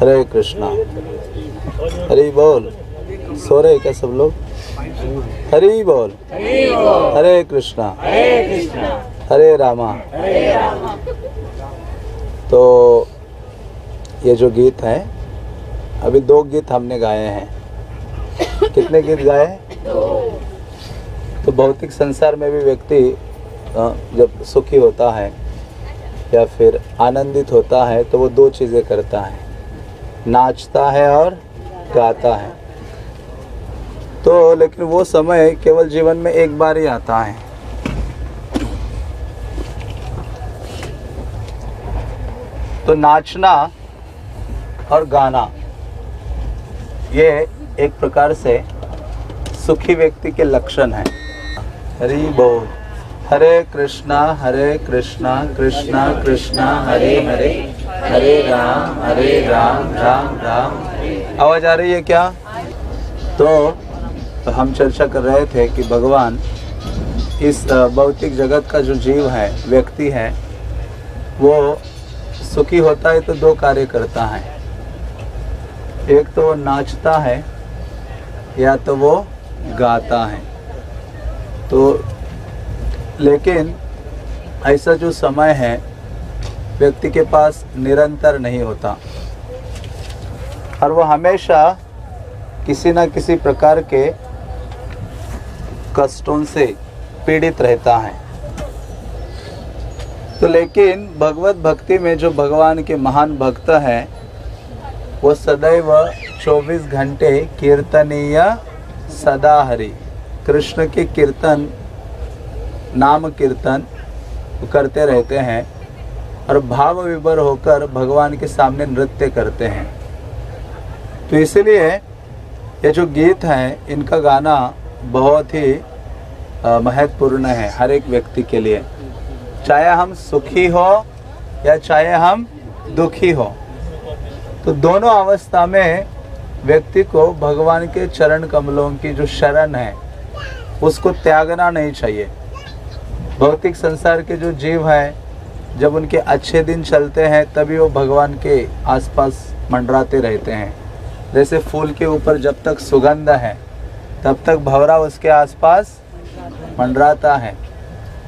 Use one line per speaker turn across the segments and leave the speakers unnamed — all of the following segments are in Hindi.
हरे कृष्णा। हरि बोल। सो रहे क्या सब लोग? हरि बोल। हरे कृष्णा। हरे रामा। तो ये जो गीत है, अभी दो गीत हमने गाए हैं। कितने गीत गाए तो भौतिक संसार में भी व्यक्ति जब सुखी होता है या फिर आनंदित होता है तो वो दो चीज़ें करता है। नाचता है और गाता है। तो लेकिन वो समय केवल जीवन में एक बार ही आता है। तो नाचना और गाना, ये एक प्रकार से सुखी व्यक्ति के लक्षण है। हरी बोल। हरे कृष्णा हरे कृष्णा कृष्णा कृष्णा, हरे हरे। हरे राम हरे राम राम राम। आवाज़ आ रही है क्या? तो हम चर्चा कर रहे थे कि भगवान इस भौतिक जगत का जो जीव है, व्यक्ति है, वो सुखी होता है तो दो कार्य करता है। एक तो वो नाचता है, या तो वो गाता है। तो लेकिन ऐसा जो समय है व्यक्ति के पास निरंतर नहीं होता। और वो हमेशा किसी न किसी प्रकार के कष्टों से पीड़ित रहता है। तो लेकिन भगवत भक्ति में जो भगवान के महान भक्त हैं, वो सदैव 24 घंटे कीर्तनीय सदा हरि कृष्ण के कीर्तन, नाम कीर्तन करते रहते हैं। और भाव विभर होकर भगवान के सामने नृत्य करते हैं। तो इसलिए ये जो गीत हैं, इनका गाना बहुत ही महत्वपूर्ण है हर एक व्यक्ति के लिए। चाहे हम सुखी हो या चाहे हम दुखी हो तो दोनों अवस्था में व्यक्ति को भगवान के चरण कमलों की जो शरण है, उसको त्यागना नहीं चाहिए। भौतिक संसार के जो जीव हैं जब उनके अच्छे दिन चलते हैं, तभी वो भगवान के आसपास मंडराते रहते हैं। जैसे फूल के ऊपर जब तक सुगंध है, तब तक भवरा उसके आसपास मंडराता है।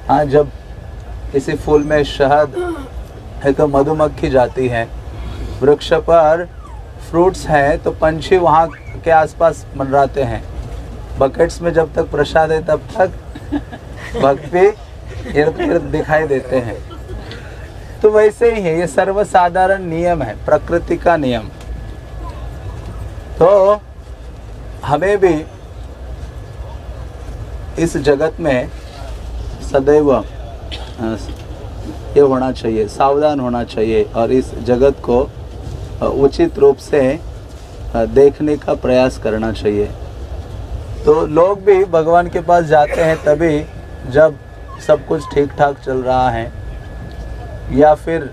हाँ जब किसी फूल में शहद है तो मधुमक्खी जाती है, वृक्ष पर फ्रूट्स हैं तो पंछी वहाँ के आसपास मंडराते हैं। बकेट्स में जब तक प्रसाद है, तब तक भक्ति इर्द गिर्द दिखाई देते हैं। तो वैसे ही है, ये सर्वसाधारण नियम है, प्रकृति का नियम। तो हमें भी इस जगत में सदैव ये होना चाहिए, सावधान होना चाहिए और इस जगत को उचित रूप से देखने का प्रयास करना चाहिए। तो लोग भी भगवान के पास जाते हैं तभी जब सब कुछ ठीक ठाक चल रहा है। या फिर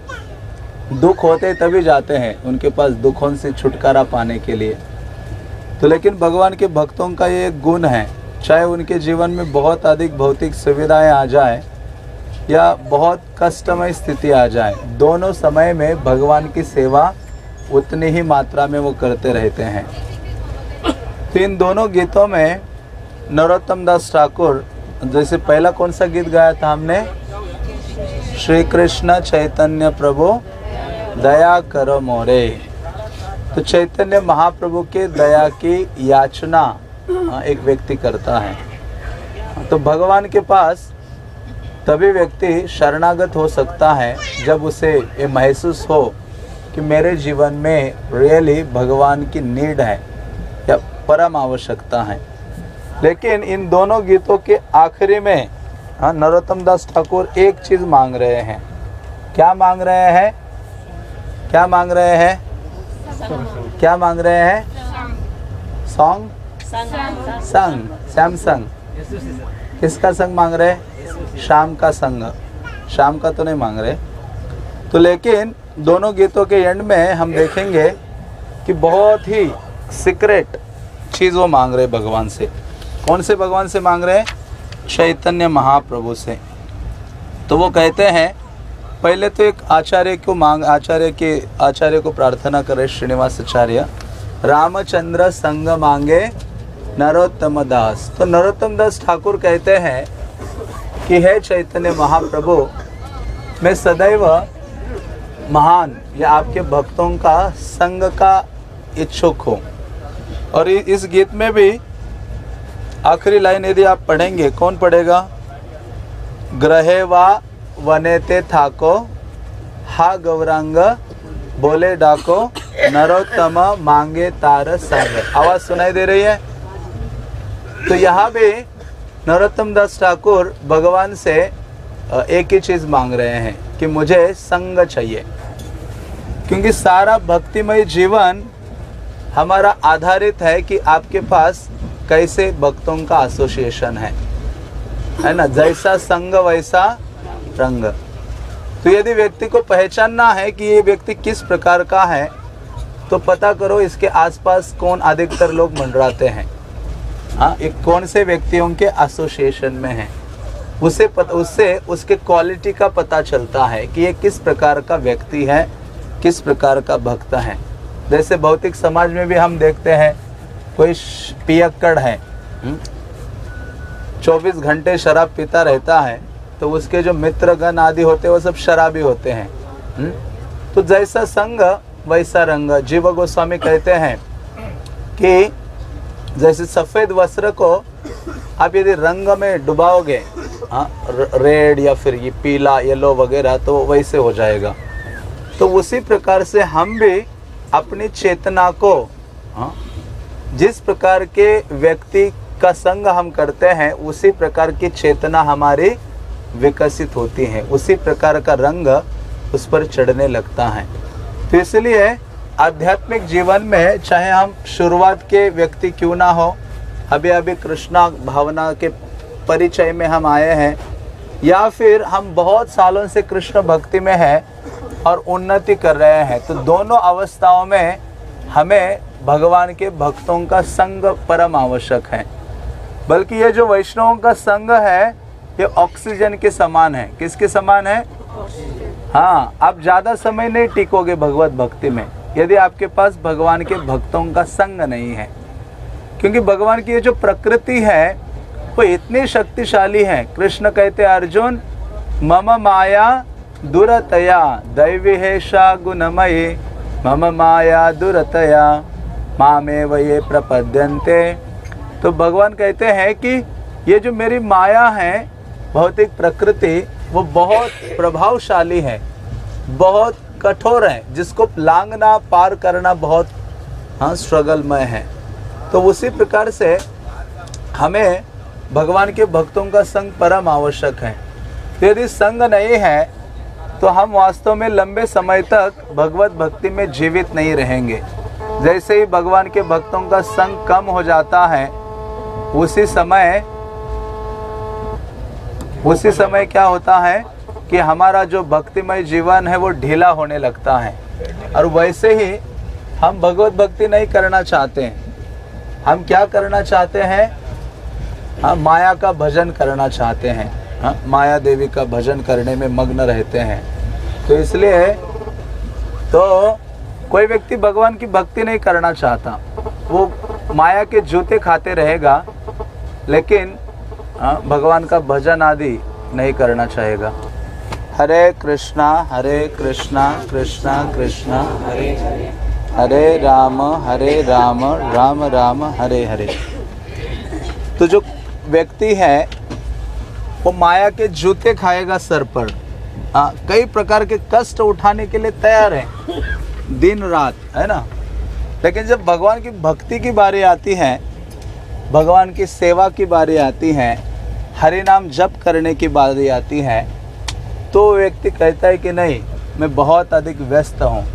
दुख होते तभी जाते हैं उनके पास दुखों से छुटकारा पाने के लिए। तो लेकिन भगवान के भक्तों का ये एक गुण है, चाहे उनके जीवन में बहुत अधिक भौतिक सुविधाएँ आ जाए या बहुत कष्टमय स्थिति आ जाए, दोनों समय में भगवान की सेवा उतनी ही मात्रा में वो करते रहते हैं। तो इन दोनों गीतों में नरोत्तम दास ठाकुर, जैसे पहला कौन सा गीत गाया था हमने? श्री कृष्ण चैतन्य प्रभु, दया करो मोरे। तो चैतन्य महाप्रभु के दया की याचना एक व्यक्ति करता है। तो भगवान के पास तभी व्यक्ति शरणागत हो सकता है, जब उसे ये महसूस हो कि मेरे जीवन में रियली भगवान की नीड है, या परम आवश्यकता है। लेकिन इन दोनों गीतों के आखिरी में हाँ नरोत्तम दास ठाकुर एक चीज़ मांग रहे हैं। क्या मांग रहे हैं? क्या मांग रहे हैं? क्या मांग रहे हैं? सॉन्ग? संग। सैमसंग। किसका संग मांग रहे? हैं शाम का संग। शाम का तो नहीं मांग रहे। तो लेकिन दोनों गीतों के एंड में हम देखेंगे कि बहुत ही सीक्रेट चीज़ वो मांग रहे भगवान से। कौन से भगवान से मांग रहे हैं? चैतन्य महाप्रभु से। तो वो कहते हैं, पहले तो एक आचार्य को मांग, आचार्य के, आचार्य को प्रार्थना करे श्रीनिवास आचार्य रामचंद्र संग मांगे नरोत्तम दास। तो नरोत्तम दास ठाकुर कहते हैं कि, हे चैतन्य महाप्रभु, मैं सदैव महान, या आपके भक्तों का संग का इच्छुक हूँ। और इस गीत में भी आखिरी लाइन यदि आप पढ़ेंगे, कौन पढ़ेगा? ग्रहे वा वनेते थाको, हा गौरांग बोले डाको नरोत्तम मांगे तार संग। आवाज़ सुनाई दे रही है? तो यहाँ भी नरोत्तम दास ठाकुर भगवान से एक ही चीज़ मांग रहे हैं कि मुझे संग चाहिए। क्योंकि सारा भक्तिमय जीवन हमारा आधारित है कि आपके पास कैसे भक्तों का एसोसिएशन है? है ना? जैसा संग, वैसा रंग। तो यदि व्यक्ति को पहचानना है कि ये व्यक्ति किस प्रकार का है तो पता करो इसके आसपास कौन अधिकतर लोग मंडराते हैं। हाँ एक कौन से व्यक्तियों के एसोसिएशन में है? उसे पता, उससे, उसके क्वालिटी का पता चलता है कि ये किस प्रकार का व्यक्ति है, किस प्रकार का भक्त है। जैसे भौतिक समाज में भी हम देखते हैं कोई पियक्कड़ है। हम्म, 24 घंटे शराब पीता रहता है तो उसके जो मित्रगण आदि होते हैं वो सब शराबी होते हैं। हुँ? तो जैसा संग वैसा रंग। जीव गोस्वामी कहते हैं कि जैसे सफ़ेद वस्त्र को आप यदि रंग में डुबाओगे हाँ रेड या फिर ये पीला येलो वगैरह तो वैसे हो जाएगा। तो उसी प्रकार से हम भी अपनी चेतना को हाँ जिस प्रकार के व्यक्ति का संग हम करते हैं, उसी प्रकार की चेतना हमारी विकसित होती है। उसी प्रकार का रंग उस पर चढ़ने लगता है। तो इसलिए आध्यात्मिक जीवन में चाहे हम शुरुआत के व्यक्ति क्यों ना हो अभी अभी कृष्णा भावना के परिचय में हम आए हैं, या फिर हम बहुत सालों से कृष्ण भक्ति में हैं और उन्नति कर रहे हैं तो दोनों अवस्थाओं में हमें भगवान के भक्तों का संग परम आवश्यक है। बल्कि ये जो वैष्णवों का संग है, ये ऑक्सीजन के समान है। किसके समान है? हाँ आप ज़्यादा समय नहीं टिकोगे भगवत भक्ति में, यदि आपके पास भगवान के भक्तों का संग नहीं है। क्योंकि भगवान की ये जो प्रकृति है, वो इतनी शक्तिशाली है। कृष्ण कहते, अर्जुन, मम माया दुरतया दैविहेशा गुणमयी, मम माया दुरतया। मामे ये प्रपद्यंते तो भगवान कहते हैं कि ये जो मेरी माया है, भौतिक प्रकृति, वो बहुत प्रभावशाली है, बहुत कठोर है, जिसको लांगना, पार करना बहुत हाँ स्ट्रगलमय है। तो उसी प्रकार से हमें भगवान के भक्तों का संग परम आवश्यक है। यदि संग नहीं है तो हम वास्तव में लंबे समय तक भगवत भक्ति में जीवित नहीं रहेंगे। जैसे ही भगवान के भक्तों का संग कम हो जाता है, उसी समय उसी समय क्या होता है कि हमारा जो भक्तिमय जीवन है, वो ढीला होने लगता है। और वैसे ही हम भगवत भक्ति नहीं करना चाहते हैं। हम क्या करना चाहते हैं? हम माया का भजन करना चाहते हैं। हाँ माया देवी का भजन करने में मग्न रहते हैं। तो इसलिए तो कोई व्यक्ति भगवान की भक्ति नहीं करना चाहता। वो माया के जूते खाते रहेगा लेकिन हाँ, भगवान का भजन आदि नहीं करना चाहेगा। हरे कृष्णा हरे कृष्णा कृष्णा कृष्णा हरे हरे। हरे राम हरे राम राम राम हरे हरे। तो जो व्यक्ति है वो माया के जूते खाएगा सर पर। आ, हाँ, कई प्रकार के कष्ट उठाने के लिए तैयार है। दिन रात है ना? लेकिन जब भगवान की भक्ति की बारी आती है भगवान की सेवा की बारी आती है हरि नाम जप करने की बारी आती है तो व्यक्ति कहता है कि नहीं मैं बहुत अधिक व्यस्त हूँ।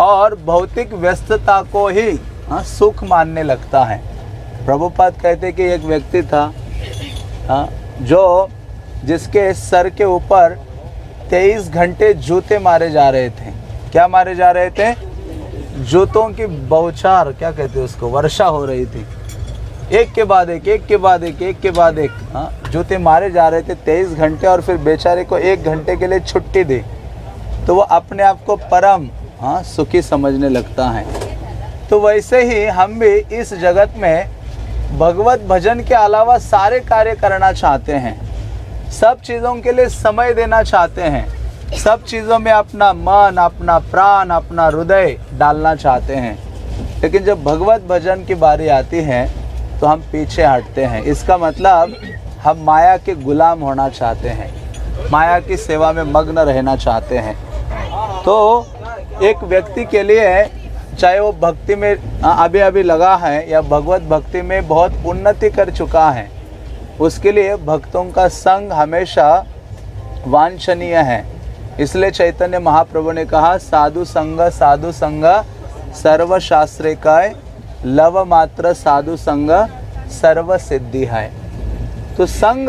और भौतिक व्यस्तता को ही हाँ, सुख मानने लगता है। प्रभुपाद कहते कि एक व्यक्ति था हाँ, जो जिसके सर के ऊपर 23 घंटे जूते मारे जा रहे थे। क्या मारे जा रहे थे? जूतों की बौछार क्या कहते हैं उसको? वर्षा हो रही थी। एक के बाद एक एक के बाद एक एक के बाद एक। हाँ जूते मारे जा रहे थे तेईस घंटे और फिर बेचारे को एक घंटे के लिए छुट्टी दी। तो वो अपने आप को परम हाँ सुखी समझने लगता है। तो वैसे ही हम भी इस जगत में भगवत भजन के अलावा सारे कार्य करना चाहते हैं। सब चीज़ों के लिए समय देना चाहते हैं। सब चीज़ों में अपना मन, अपना प्राण, अपना हृदय डालना चाहते हैं। लेकिन जब भगवत भजन की बारी आती है तो हम पीछे हटते हैं। इसका मतलब हम माया के गुलाम होना चाहते हैं। माया की सेवा में मग्न रहना चाहते हैं। तो एक व्यक्ति के लिए, चाहे वो भक्ति में अभी अभी लगा है, या भगवत भक्ति में बहुत उन्नति कर चुका है, उसके लिए भक्तों का संग हमेशा वांछनीय है। इसलिए चैतन्य महाप्रभु ने कहा, साधु संग साधु संग, सर्वशास्त्र का लव मात्र, साधु संग, सर्व सिद्धि है। तो संग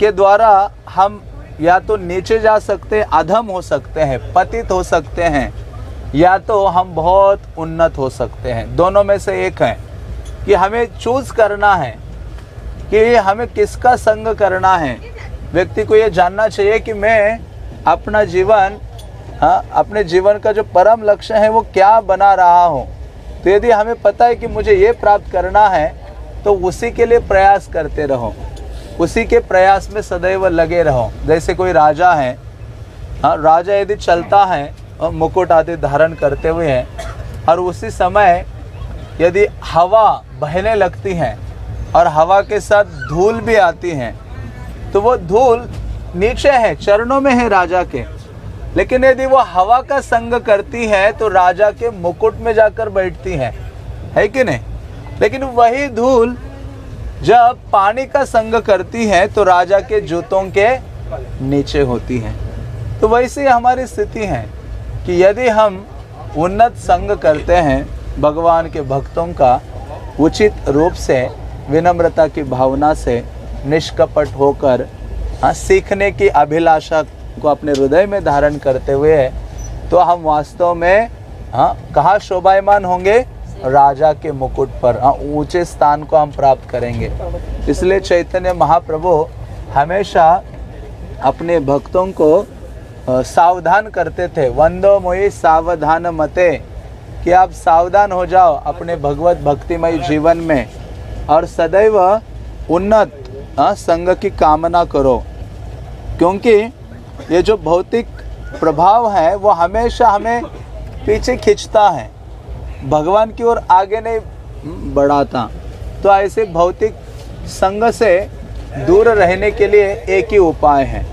के द्वारा हम या तो नीचे जा सकते हैं अधम हो सकते हैं, पतित हो सकते हैं, या तो हम बहुत उन्नत हो सकते हैं। दोनों में से एक है कि हमें चूज़ करना है, कि हमें किसका संग करना है। व्यक्ति को ये जानना चाहिए कि मैं अपना जीवन हाँ अपने जीवन का जो परम लक्ष्य है वो क्या बना रहा हूँ? तो यदि हमें पता है कि मुझे ये प्राप्त करना है तो उसी के लिए प्रयास करते रहो। उसी के प्रयास में सदैव लगे रहो। जैसे कोई राजा है हाँ राजा यदि चलता है और मुकुट आदि धारण करते हुए हैं, और उसी समय यदि हवा बहने लगती है और हवा के साथ धूल भी आती है तो वो धूल नीचे है, चरणों में है राजा के। लेकिन यदि वो हवा का संग करती है तो राजा के मुकुट में जाकर बैठती है। है कि नहीं? लेकिन वही धूल जब पानी का संग करती है तो राजा के जूतों के नीचे होती है। तो वैसे हमारी स्थिति है कि यदि हम उन्नत संग करते हैं, भगवान के भक्तों का उचित रूप से, विनम्रता की भावना से निष्कपट होकर हाँ सीखने की अभिलाषा को अपने हृदय में धारण करते हुए है तो हम वास्तव में हाँ कहाँ शोभायमान होंगे? राजा के मुकुट पर। हाँ ऊँचे स्थान को हम प्राप्त करेंगे। इसलिए चैतन्य महाप्रभु हमेशा अपने भक्तों को सावधान करते थे। वंदो मोई सावधान मते। कि आप सावधान हो जाओ अपने भगवत भक्तिमय जीवन में। और सदैव उन्नत संग की कामना करो। क्योंकि ये जो भौतिक प्रभाव है, वो हमेशा हमें पीछे खींचता है। भगवान की ओर आगे नहीं बढ़ाता। तो ऐसे भौतिक संग से दूर रहने के लिए एक ही उपाय है।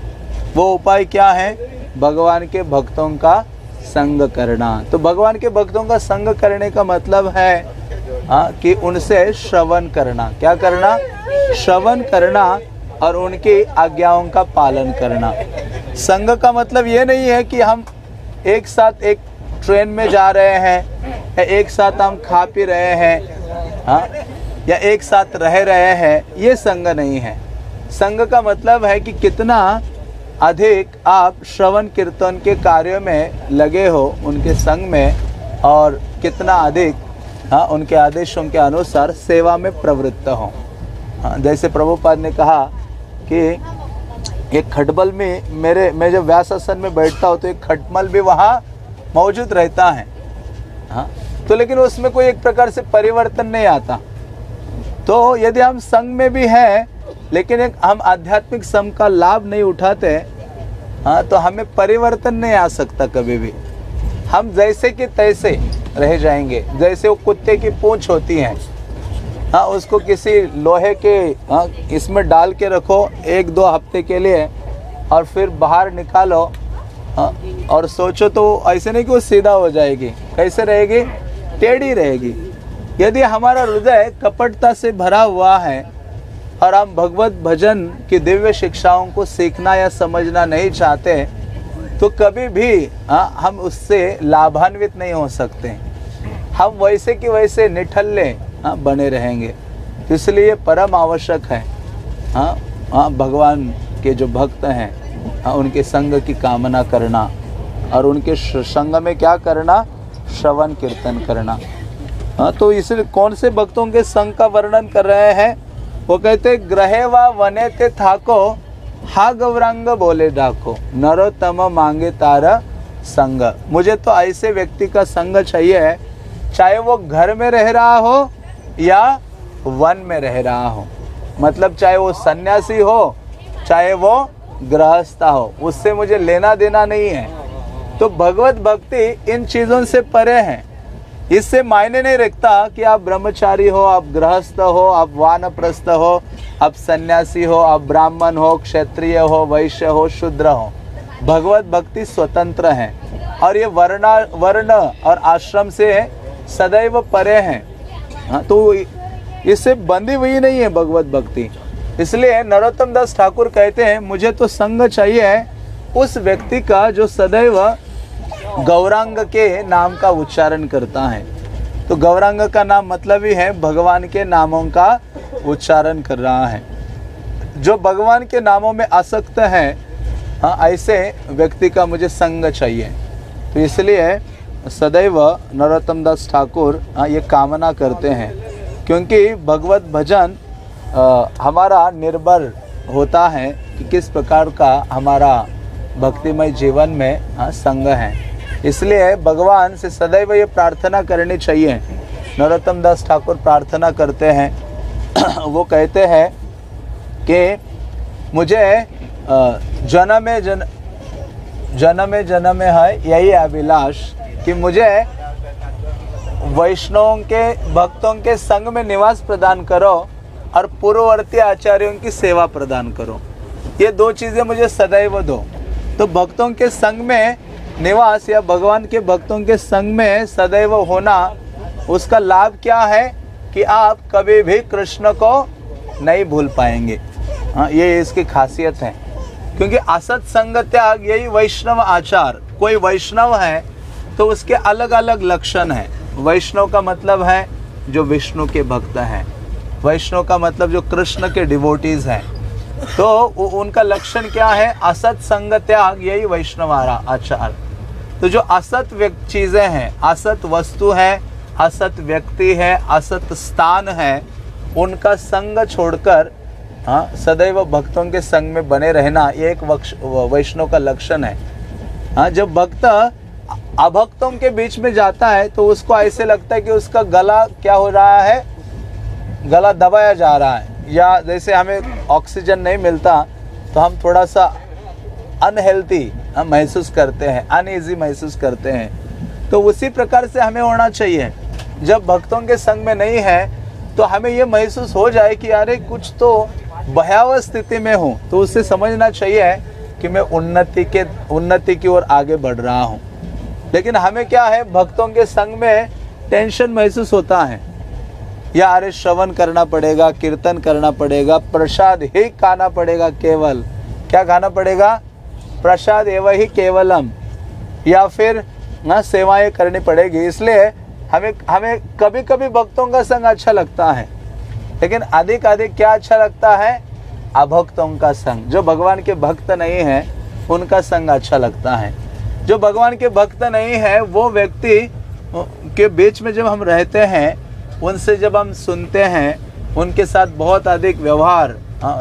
वो उपाय क्या है? भगवान के भक्तों का संग करना। तो भगवान के भक्तों का संग करने का मतलब है हाँ कि उनसे श्रवण करना। क्या करना? श्रवण करना और उनकी आज्ञाओं का पालन करना। संघ का मतलब ये नहीं है कि हम एक साथ एक ट्रेन में जा रहे हैं, या एक साथ हम खा पी रहे हैं हाँ या एक साथ रह रहे हैं, ये संघ नहीं है। संघ का मतलब है कि कितना अधिक आप श्रवण कीर्तन के कार्यों में लगे हो उनके संग में, और कितना अधिक हाँ उनके आदेशों के अनुसार सेवा में प्रवृत्त हो। हाँ जैसे प्रभुपाद ने कहा कि एक खटबल में मेरे, मैं जब व्यास आसन में बैठता हूँ तो एक खटमल भी वहाँ मौजूद रहता है। हाँ? तो लेकिन उसमें कोई एक प्रकार से परिवर्तन नहीं आता। तो यदि हम संघ में भी हैं, लेकिन एक हम आध्यात्मिक संघ का लाभ नहीं उठाते हाँ तो हमें परिवर्तन नहीं आ सकता कभी भी। हम जैसे कि तैसे रह जाएँगे, जैसे वो कुत्ते की पूंछ होती है। हाँ उसको किसी लोहे के हाँ इसमें डाल के रखो एक दो हफ़्ते के लिए और फिर बाहर निकालो हाँ और सोचो तो ऐसे नहीं कि वो सीधा हो जाएगी। कैसे रहेगी? टेढ़ी रहेगी। यदि हमारा हृदय कपटता से भरा हुआ है और हम भगवत भजन की दिव्य शिक्षाओं को सीखना या समझना नहीं चाहते तो कभी भी आ, हम उससे लाभान्वित नहीं हो सकते। हम वैसे कि वैसे निठल्ले हाँ बने रहेंगे। तो इसलिए परम आवश्यक है। हाँ हाँ भगवान के जो भक्त हैं हाँ उनके संग की कामना करना और उनके संग में क्या करना? श्रवण कीर्तन करना। हाँ तो इसलिए कौन से भक्तों के संग का वर्णन कर रहे हैं? वो कहते ग्रहे व वने ते थाको, हा गौरांग बोले डाको नरोत्तम मांगे तारा संग। मुझे तो ऐसे व्यक्ति का संग चाहिए, चाहे वो घर में रह रहा हो या वन में रह रहा हो। मतलब चाहे वो सन्यासी हो, चाहे वो गृहस्था हो, उससे मुझे लेना देना नहीं है। तो भगवत भक्ति इन चीज़ों से परे है। इससे मायने नहीं रखता कि आप ब्रह्मचारी हो, आप गृहस्थ हो, आप वानप्रस्थ हो, आप सन्यासी हो, आप ब्राह्मण हो, क्षत्रिय हो, वैश्य हो, शूद्र हो। भगवत भक्ति स्वतंत्र है। और ये वर्णा, वर्ण और आश्रम से सदैव परे हैं। हाँ तो इससे बंधी हुई नहीं है भगवत भक्ति। इसलिए नरोत्तम दास ठाकुर कहते हैं, मुझे तो संग चाहिए उस व्यक्ति का जो सदैव गौरांग के नाम का उच्चारण करता है। तो गौरांग का नाम मतलब ही है भगवान के नामों का उच्चारण कर रहा है। जो भगवान के नामों में आसक्त है हाँ ऐसे व्यक्ति का मुझे संग चाहिए। तो इसलिए सदैव नरोत्तम दास ठाकुर हाँ ये कामना करते हैं। क्योंकि भगवत भजन हमारा निर्भर होता है कि किस प्रकार का हमारा भक्तिमय जीवन में हाँ संग है। इसलिए भगवान से सदैव ये प्रार्थना करनी चाहिए। नरोत्तम दास ठाकुर प्रार्थना करते हैं। वो कहते हैं कि मुझे जन्म जन, जन्म जन्म है, यही अभिलाष। कि मुझे वैष्णवों के, भक्तों के संग में निवास प्रदान करो और पूर्ववर्ती आचार्यों की सेवा प्रदान करो। ये दो चीज़ें मुझे सदैव दो। तो भक्तों के संग में निवास या भगवान के भक्तों के संग में सदैव होना, उसका लाभ क्या है कि आप कभी भी कृष्ण को नहीं भूल पाएँगे। हाँ ये इसकी खासियत है। क्योंकि असत संग त्याग यही वैष्णव आचार। कोई वैष्णव है तो उसके अलग अलग लक्षण हैं। वैष्णव का मतलब है जो विष्णु के भक्त हैं। वैष्णव का मतलब जो कृष्ण के डिवोटीज हैं। तो उनका लक्षण क्या है? असत संग त्याग, यही वैष्णव आचार। तो जो असत व्यक्त चीज़ें हैं, असत वस्तु है, असत व्यक्ति है, असत स्थान है, उनका संग छोड़कर हाँ सदैव भक्तों के संग में बने रहना, ये एक वैष्णव का लक्षण है। हाँ जब भक्त अभक्तों के बीच में जाता है तो उसको ऐसे लगता है कि उसका गला क्या हो रहा है? गला दबाया जा रहा है। या जैसे हमें ऑक्सीजन नहीं मिलता तो हम थोड़ा सा अनहेल्थी हम महसूस करते हैं अनईजी महसूस करते हैं। तो उसी प्रकार से हमें होना चाहिए। जब भक्तों के संग में नहीं है तो हमें ये महसूस हो जाए कि अरे, कुछ तो भयावह स्थिति में हूँ। तो उससे समझना चाहिए कि मैं उन्नति के, उन्नति की ओर आगे बढ़ रहा हूँ। लेकिन हमें क्या है, भक्तों के संग में टेंशन महसूस होता है। या अरे श्रवण करना पड़ेगा, कीर्तन करना पड़ेगा, प्रसाद ही खाना पड़ेगा केवल। क्या खाना पड़ेगा? प्रसाद एवं ही केवलम। या फिर, ना, सेवाएँ करनी पड़ेगी। इसलिए हमें हमें कभी कभी भक्तों का संग अच्छा लगता है। लेकिन अधिक अधिक क्या अच्छा लगता है? अभक्तों का संग। जो भगवान के भक्त नहीं है, उनका संग अच्छा लगता है। जो भगवान के भक्त नहीं है, वो व्यक्ति के बीच में जब हम रहते हैं, उनसे जब हम सुनते हैं, उनके साथ बहुत अधिक व्यवहार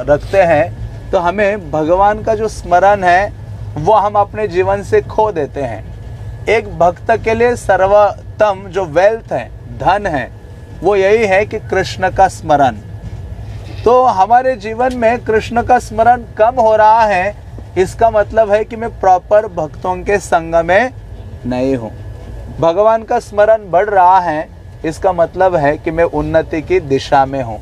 रखते हैं तो हमें भगवान का जो स्मरण है, वो हम अपने जीवन से खो देते हैं। एक भक्त के लिए सर्वोत्तम जो वेल्थ है, धन है, वो यही है कि कृष्ण का स्मरण। तो हमारे जीवन में कृष्ण का स्मरण कम हो रहा है इसका मतलब है कि मैं प्रॉपर भक्तों के संग में नहीं हूँ। भगवान का स्मरण बढ़ रहा है, इसका मतलब है कि मैं उन्नति की दिशा में हूँ।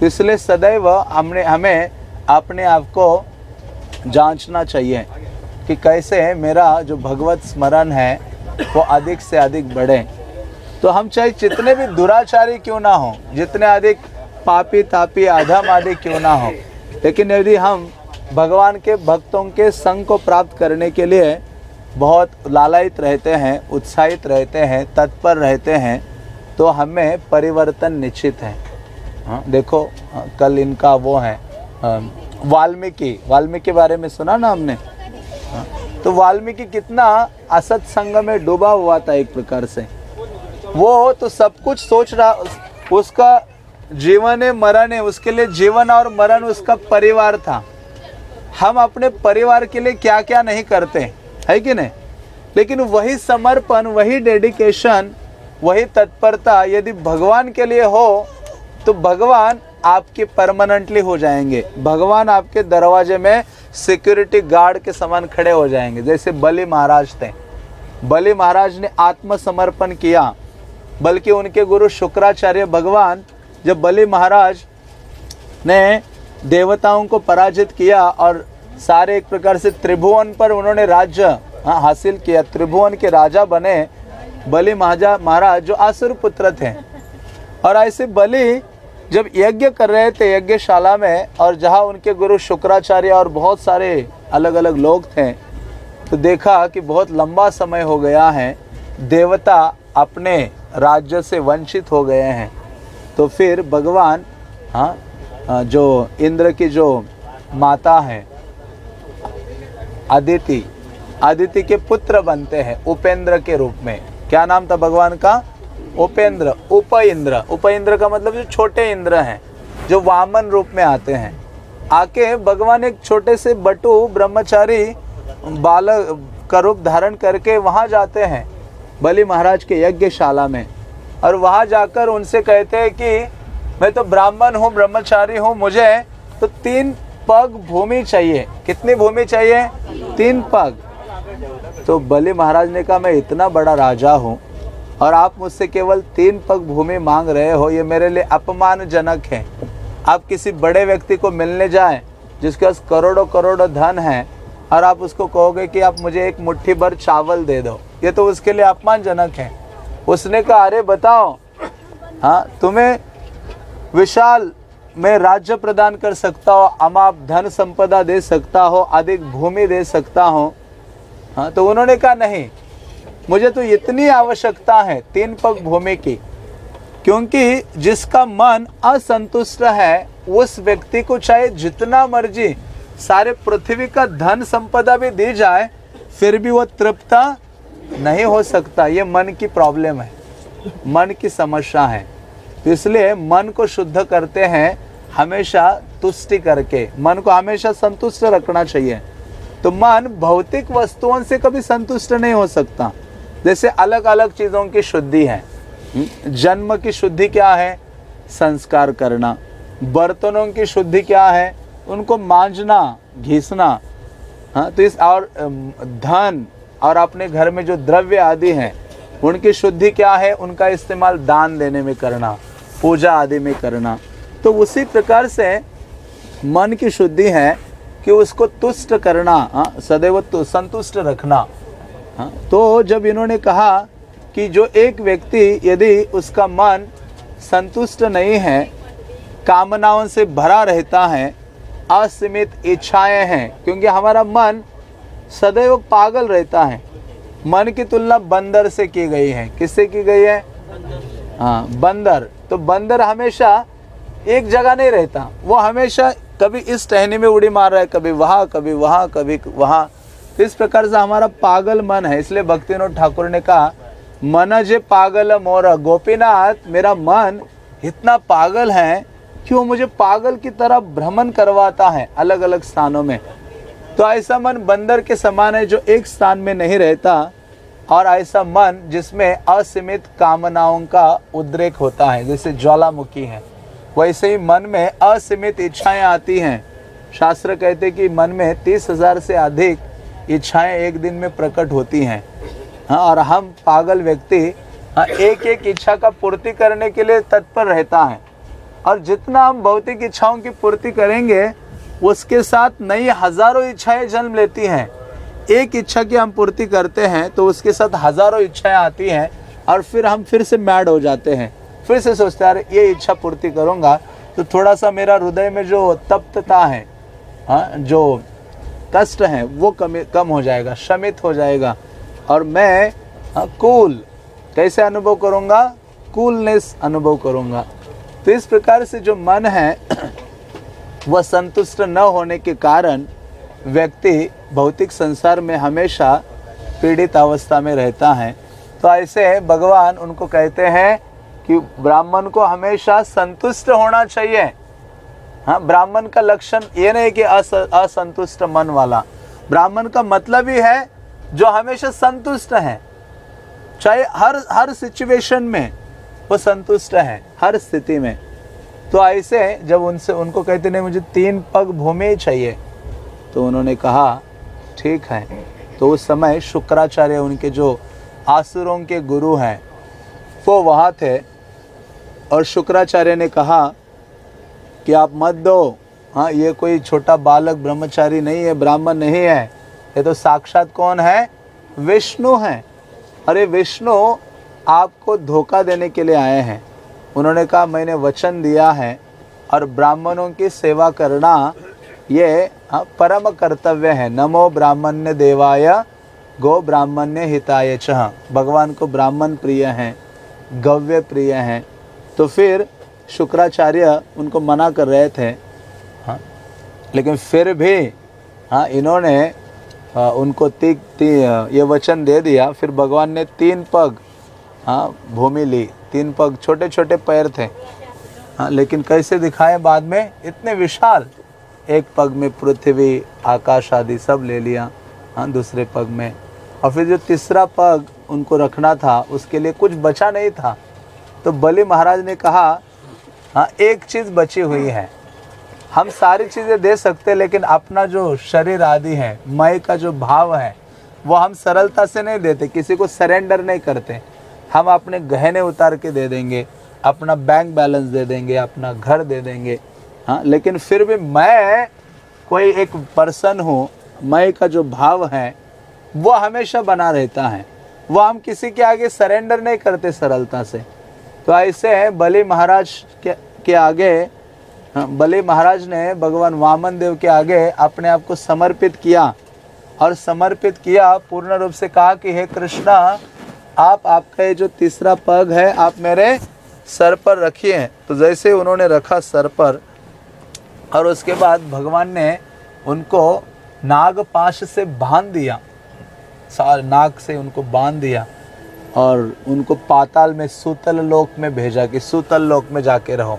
तो इसलिए सदैव हमने, हमें अपने आप को जांचना चाहिए कि कैसे मेरा जो भगवत स्मरण है, वो अधिक से अधिक बढ़े। तो हम चाहे जितने भी दुराचारी क्यों ना हो, जितने अधिक पापी तापी आधम आदि क्यों ना हो, लेकिन यदि हम भगवान के भक्तों के संग को प्राप्त करने के लिए बहुत लालायित रहते हैं उत्साहित रहते हैं तत्पर रहते हैं तो हमें परिवर्तन निश्चित है। हाँ देखो कल इनका वो है वाल्मीकि। वाल्मीकि बारे में सुना ना हमने? हाँ, तो वाल्मीकि कितना असत संग में डूबा हुआ था एक प्रकार से। वो हो तो सब कुछ सोच रहा उसका जीवन है मरण है उसके लिए जीवन और मरण उसका परिवार था। हम अपने परिवार के लिए क्या क्या नहीं करते, है कि नहीं? लेकिन वही समर्पण, वही डेडिकेशन वही तत्परता यदि भगवान के लिए हो तो भगवान आपके परमानेंटली हो जाएँगे। भगवान आपके दरवाजे में सिक्योरिटी गार्ड के समान खड़े हो जाएँगे। जैसे बलि महाराज थे। बलि महाराज ने आत्मसमर्पण किया, बल्कि उनके गुरु शुक्राचार्य भगवान, जब बलि महाराज ने देवताओं को पराजित किया और सारे एक प्रकार से त्रिभुवन पर उन्होंने राज्य हाँ, हासिल किया। त्रिभुवन के राजा बने बलि महाजा महाराज जो आसुर पुत्र थे। और ऐसे बलि जब यज्ञ कर रहे थे यज्ञशाला में और जहाँ उनके गुरु शुक्राचार्य और बहुत सारे अलग अलग लोग थे तो देखा कि बहुत लंबा समय हो गया है देवता अपने राज्य से वंचित हो गए हैं। तो फिर भगवान हाँ जो इंद्र की जो माता है अदिति अदिति के पुत्र बनते हैं उपेंद्र के रूप में। क्या नाम था भगवान का? उपेंद्र उप इंद्र उप इंद्र का मतलब जो छोटे इंद्र हैं, जो वामन रूप में आते हैं। आके भगवान एक छोटे से बटू, ब्रह्मचारी बालक का रूप धारण करके वहाँ जाते हैं, बलि महाराज के यज्ञशाला में। और वहाँ जाकर उनसे कहते हैं कि मैं तो ब्राह्मण हूँ, ब्रह्मचारी हूँ, मुझे तो तीन पग भूमि चाहिए। कितनी भूमि चाहिए? तीन पग। तो बलि महाराज ने कहा, मैं इतना बड़ा राजा हूँ और आप मुझसे केवल तीन पग भूमि मांग रहे हो, ये मेरे लिए अपमानजनक है। आप किसी बड़े व्यक्ति को मिलने जाएँ, जिसके पास करोड़ों करोड़ों धन है, और आप उसको कहोगे कि आप मुझे एक मुट्ठी भर चावल दे दो। ये तो उसके लिए अपमानजनक है। उसने कहा, अरे, बताओ हाँ तुम्हें विशाल, मैं राज्य प्रदान कर सकता हो अमाप धन संपदा दे सकता हो, अधिक भूमि दे सकता हूँ। हाँ तो उन्होंने कहा, नहीं, मुझे तो इतनी आवश्यकता है तीन पग भूमि की, क्योंकि जिसका मन असंतुष्ट है, उस व्यक्ति को चाहे जितना मर्ज़ी सारे पृथ्वी का धन संपदा भी दी जाए, फिर भी वो तृप्ता नहीं हो सकता। ये मन की प्रॉब्लम है, मन की समस्या है। तो इसलिए मन को शुद्ध करते हैं हमेशा तुष्टि करके। मन को हमेशा संतुष्ट रखना चाहिए। तो मन भौतिक वस्तुओं से कभी संतुष्ट नहीं हो सकता। जैसे अलग अलग चीज़ों की शुद्धि है। जन्म की शुद्धि क्या है? संस्कार करना। बर्तनों की शुद्धि क्या है? उनको मांझना घिसना। हाँ तो इस और धन और अपने घर में जो द्रव्य आदि हैं, उनकी शुद्धि क्या है? उनका इस्तेमाल दान देने में करना। पूजा आदि में करना। तो उसी प्रकार से मन की शुद्धि है कि उसको तुष्ट करना हाँ सदैव तो संतुष्ट रखना। हाँ तो जब इन्होंने कहा कि जो एक व्यक्ति यदि उसका मन संतुष्ट नहीं है, कामनाओं से भरा रहता है, असीमित इच्छाएँ हैं, क्योंकि हमारा मन सदैव पागल रहता है। मन की तुलना बंदर से की गई है। किससे की गई है? हाँ बंदर। तो बंदर हमेशा एक जगह नहीं रहता। वो हमेशा कभी इस टहनी में उड़ी मार रहा है, कभी वहाँ कभी वहाँ कभी वहाँ। तो इस प्रकार से हमारा पागल मन है। इसलिए भक्तिनोद ठाकुर ने कहा मन जे पागल मोर। गोपीनाथ, मेरा मन इतना पागल है कि वो मुझे पागल की तरह भ्रमण करवाता है अलग अलग स्थानों में? तो ऐसा मन बंदर के समान है जो एक स्थान में नहीं रहता। और ऐसा मन जिसमें असीमित कामनाओं का उद्रेक होता है, जैसे ज्वालामुखी है, वैसे ही मन में असीमित इच्छाएँ आती हैं। शास्त्र कहते कि मन में तीस हज़ार से अधिक इच्छाएँ एक दिन में प्रकट होती हैं। हाँ और हम पागल व्यक्ति हाँ एक एक इच्छा का पूर्ति करने के लिए तत्पर रहता है। और जितना हम भौतिक इच्छाओं की पूर्ति करेंगे, उसके साथ नई हज़ारों इच्छाएँ जन्म लेती हैं। एक इच्छा की हम पूर्ति करते हैं तो उसके साथ हज़ारों इच्छाएँ आती हैं और फिर हम फिर से मैड हो जाते हैं। फिर से सोचते हैं ये इच्छा पूर्ति करूँगा। तो थोड़ा सा मेरा हृदय में जो तप्तता है हाँ जो कष्ट है वो कम कम हो जाएगा शमित हो जाएगा। और मैं हाँ, कूल कैसे अनुभव करूँगा? कूलनेस अनुभव करूँगा। तो इस प्रकार से जो मन है वह संतुष्ट न होने के कारण व्यक्ति भौतिक संसार में हमेशा पीड़ित अवस्था में रहता है। तो ऐसे भगवान उनको कहते हैं कि ब्राह्मण को हमेशा संतुष्ट होना चाहिए। हाँ ब्राह्मण का लक्षण ये नहीं कि अस, असंतुष्ट मन वाला। ब्राह्मण का मतलब ही है जो हमेशा संतुष्ट है। चाहे हर हर सिचुएशन में वो संतुष्ट है हर स्थिति में। तो ऐसे जब उनसे उनको कहते नहीं मुझे तीन पग भूमि चाहिए। तो उन्होंने कहा, ठीक है। तो उस समय शुक्राचार्य उनके जो आसुरों के गुरु हैं, वो वहाँ थे और शुक्राचार्य ने कहा, कि आप मत दो। हाँ ये कोई छोटा बालक ब्रह्मचारी नहीं है, ब्राह्मण नहीं है। ये तो साक्षात कौन है? विष्णु हैं। अरे, विष्णु आपको धोखा देने के लिए आए हैं। उन्होंने कहा, मैंने वचन दिया है और ब्राह्मणों की सेवा करना ये हाँ, परम कर्तव्य है। नमो ब्राह्मण्य देवाय गो ब्राह्मण्य हिताय च। भगवान को ब्राह्मण प्रिय हैं गव्य प्रिय हैं। तो फिर शुक्राचार्य उनको मना कर रहे थे हाँ लेकिन फिर भी हाँ इन्होंने हाँ, उनको ती, ती, ये वचन दे दिया। फिर भगवान ने तीन पग हाँ भूमि ली। तीन पग छोटे छोटे पैर थे हाँ लेकिन कैसे दिखाए बाद में? इतने विशाल। एक पग में पृथ्वी, आकाश आदि सब ले लिया हाँ दूसरे पग में। और फिर जो तीसरा पग उनको रखना था, उसके लिए कुछ बचा नहीं था। तो बलि महाराज ने कहा हाँ एक चीज़ बची हुई है। हम सारी चीज़ें दे सकते लेकिन अपना जो शरीर आदि है, मय का जो भाव है, वो हम सरलता से नहीं देते, किसी को सरेंडर नहीं करते। हम अपने गहने उतार के दे देंगे, अपना बैंक बैलेंस दे देंगे, अपना घर दे देंगे। हाँ लेकिन फिर भी मैं कोई एक पर्सन हूँ मैं का जो भाव है वो हमेशा बना रहता है। वो हम किसी के आगे सरेंडर नहीं करते सरलता से। तो ऐसे है बलि महाराज के, के आगे हाँ, बलि महाराज ने भगवान वामन देव के आगे अपने आप को समर्पित किया। और समर्पित किया पूर्ण रूप से कहा कि हे कृष्णा आप आपका ये जो तीसरा पग है आप मेरे सर पर रखिए। तो जैसे उन्होंने रखा सर पर और उसके बाद भगवान ने उनको नागपाश से बाँध दिया। नाग से उनको बाँध दिया और उनको पाताल में सूतल लोक में भेजा कि सूतल लोक में जाके रहो।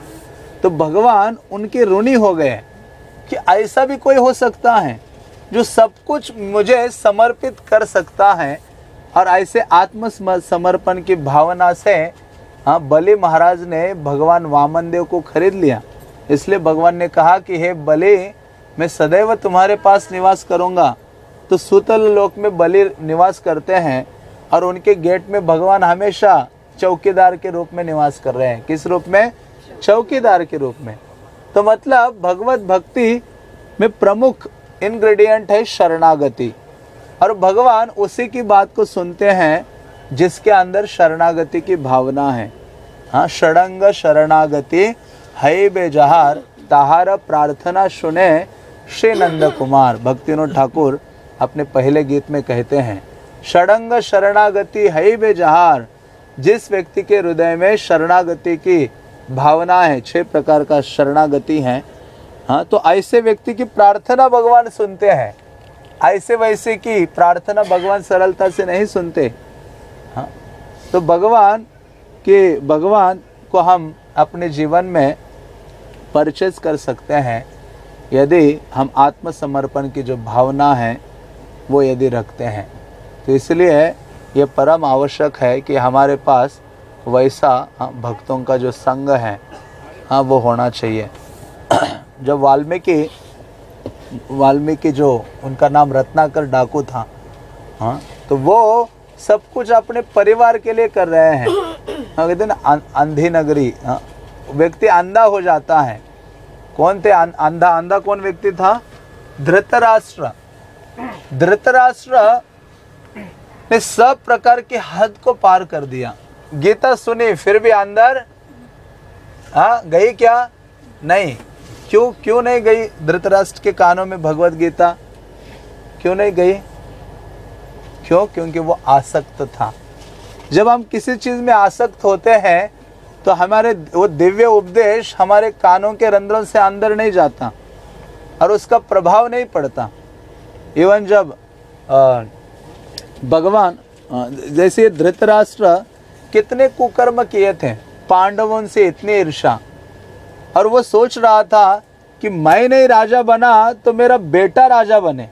तो भगवान उनके ऋणी हो गए कि ऐसा भी कोई हो सकता है जो सब कुछ मुझे समर्पित कर सकता है और ऐसे आत्म समर्पण की भावना से हाँ बलि महाराज ने भगवान वामन देव को खरीद लिया। इसलिए भगवान ने कहा कि, हे बलि, मैं सदैव तुम्हारे पास निवास करूँगा। तो सुतल लोक में बलि निवास करते हैं और उनके गेट में भगवान हमेशा चौकीदार के रूप में निवास कर रहे हैं। किस रूप में? चौकीदार के रूप में। तो मतलब भगवत भक्ति में प्रमुख इंग्रेडिएंट है शरणागति। और भगवान उसी की बात को सुनते हैं जिसके अंदर शरणागति की भावना है। हाँ षडंग शरणागति है बेजहार, ताहार प्रार्थना सुने श्री नंद कुमार। भक्तिनो ठाकुर अपने पहले गीत में कहते हैं षडंग शरणागति है बेजहार, जिस व्यक्ति के हृदय में शरणागति की भावना है, छह प्रकार का शरणागति है। हाँ तो ऐसे व्यक्ति की प्रार्थना भगवान सुनते हैं, ऐसे वैसे की प्रार्थना भगवान सरलता से नहीं सुनते। हाँ तो भगवान के, भगवान को हम अपने जीवन में परचेज कर सकते हैं यदि हम आत्मसमर्पण की जो भावना है वो यदि रखते हैं। तो इसलिए ये परम आवश्यक है कि हमारे पास वैसा हाँ, भक्तों का जो संग है हाँ वो होना चाहिए। जब वाल्मीकि वाल्मीकि जो उनका नाम रत्नाकर डाकू था हाँ तो वो सब कुछ अपने परिवार के लिए कर रहे हैं। हाँ कहते ना अं-, अंधी नगरी हाँ। व्यक्ति अंधा हो जाता है। कौन थे अं-, अंधा? अंधा कौन व्यक्ति था? धृतराष्ट्र। धृतराष्ट्र ने सब प्रकार के हद को पार कर दिया। गीता सुनी फिर भी अंदर हाँ गई क्या? नहीं। क्यों क्यों नहीं गई धृतराष्ट्र के कानों में भगवत गीता? क्यों नहीं गई? क्यों? क्योंकि वो आसक्त था। जब हम किसी चीज़ में आसक्त होते हैं तो हमारे वो दिव्य उपदेश हमारे कानों के रंध्रों से अंदर नहीं जाता और उसका प्रभाव नहीं पड़ता। इवन जब भगवान जैसे धृतराष्ट्र कितने कुकर्म किए थे, पांडवों से इतनी ईर्षा और वो सोच रहा था कि मैं नहीं राजा बना तो मेरा बेटा राजा बने।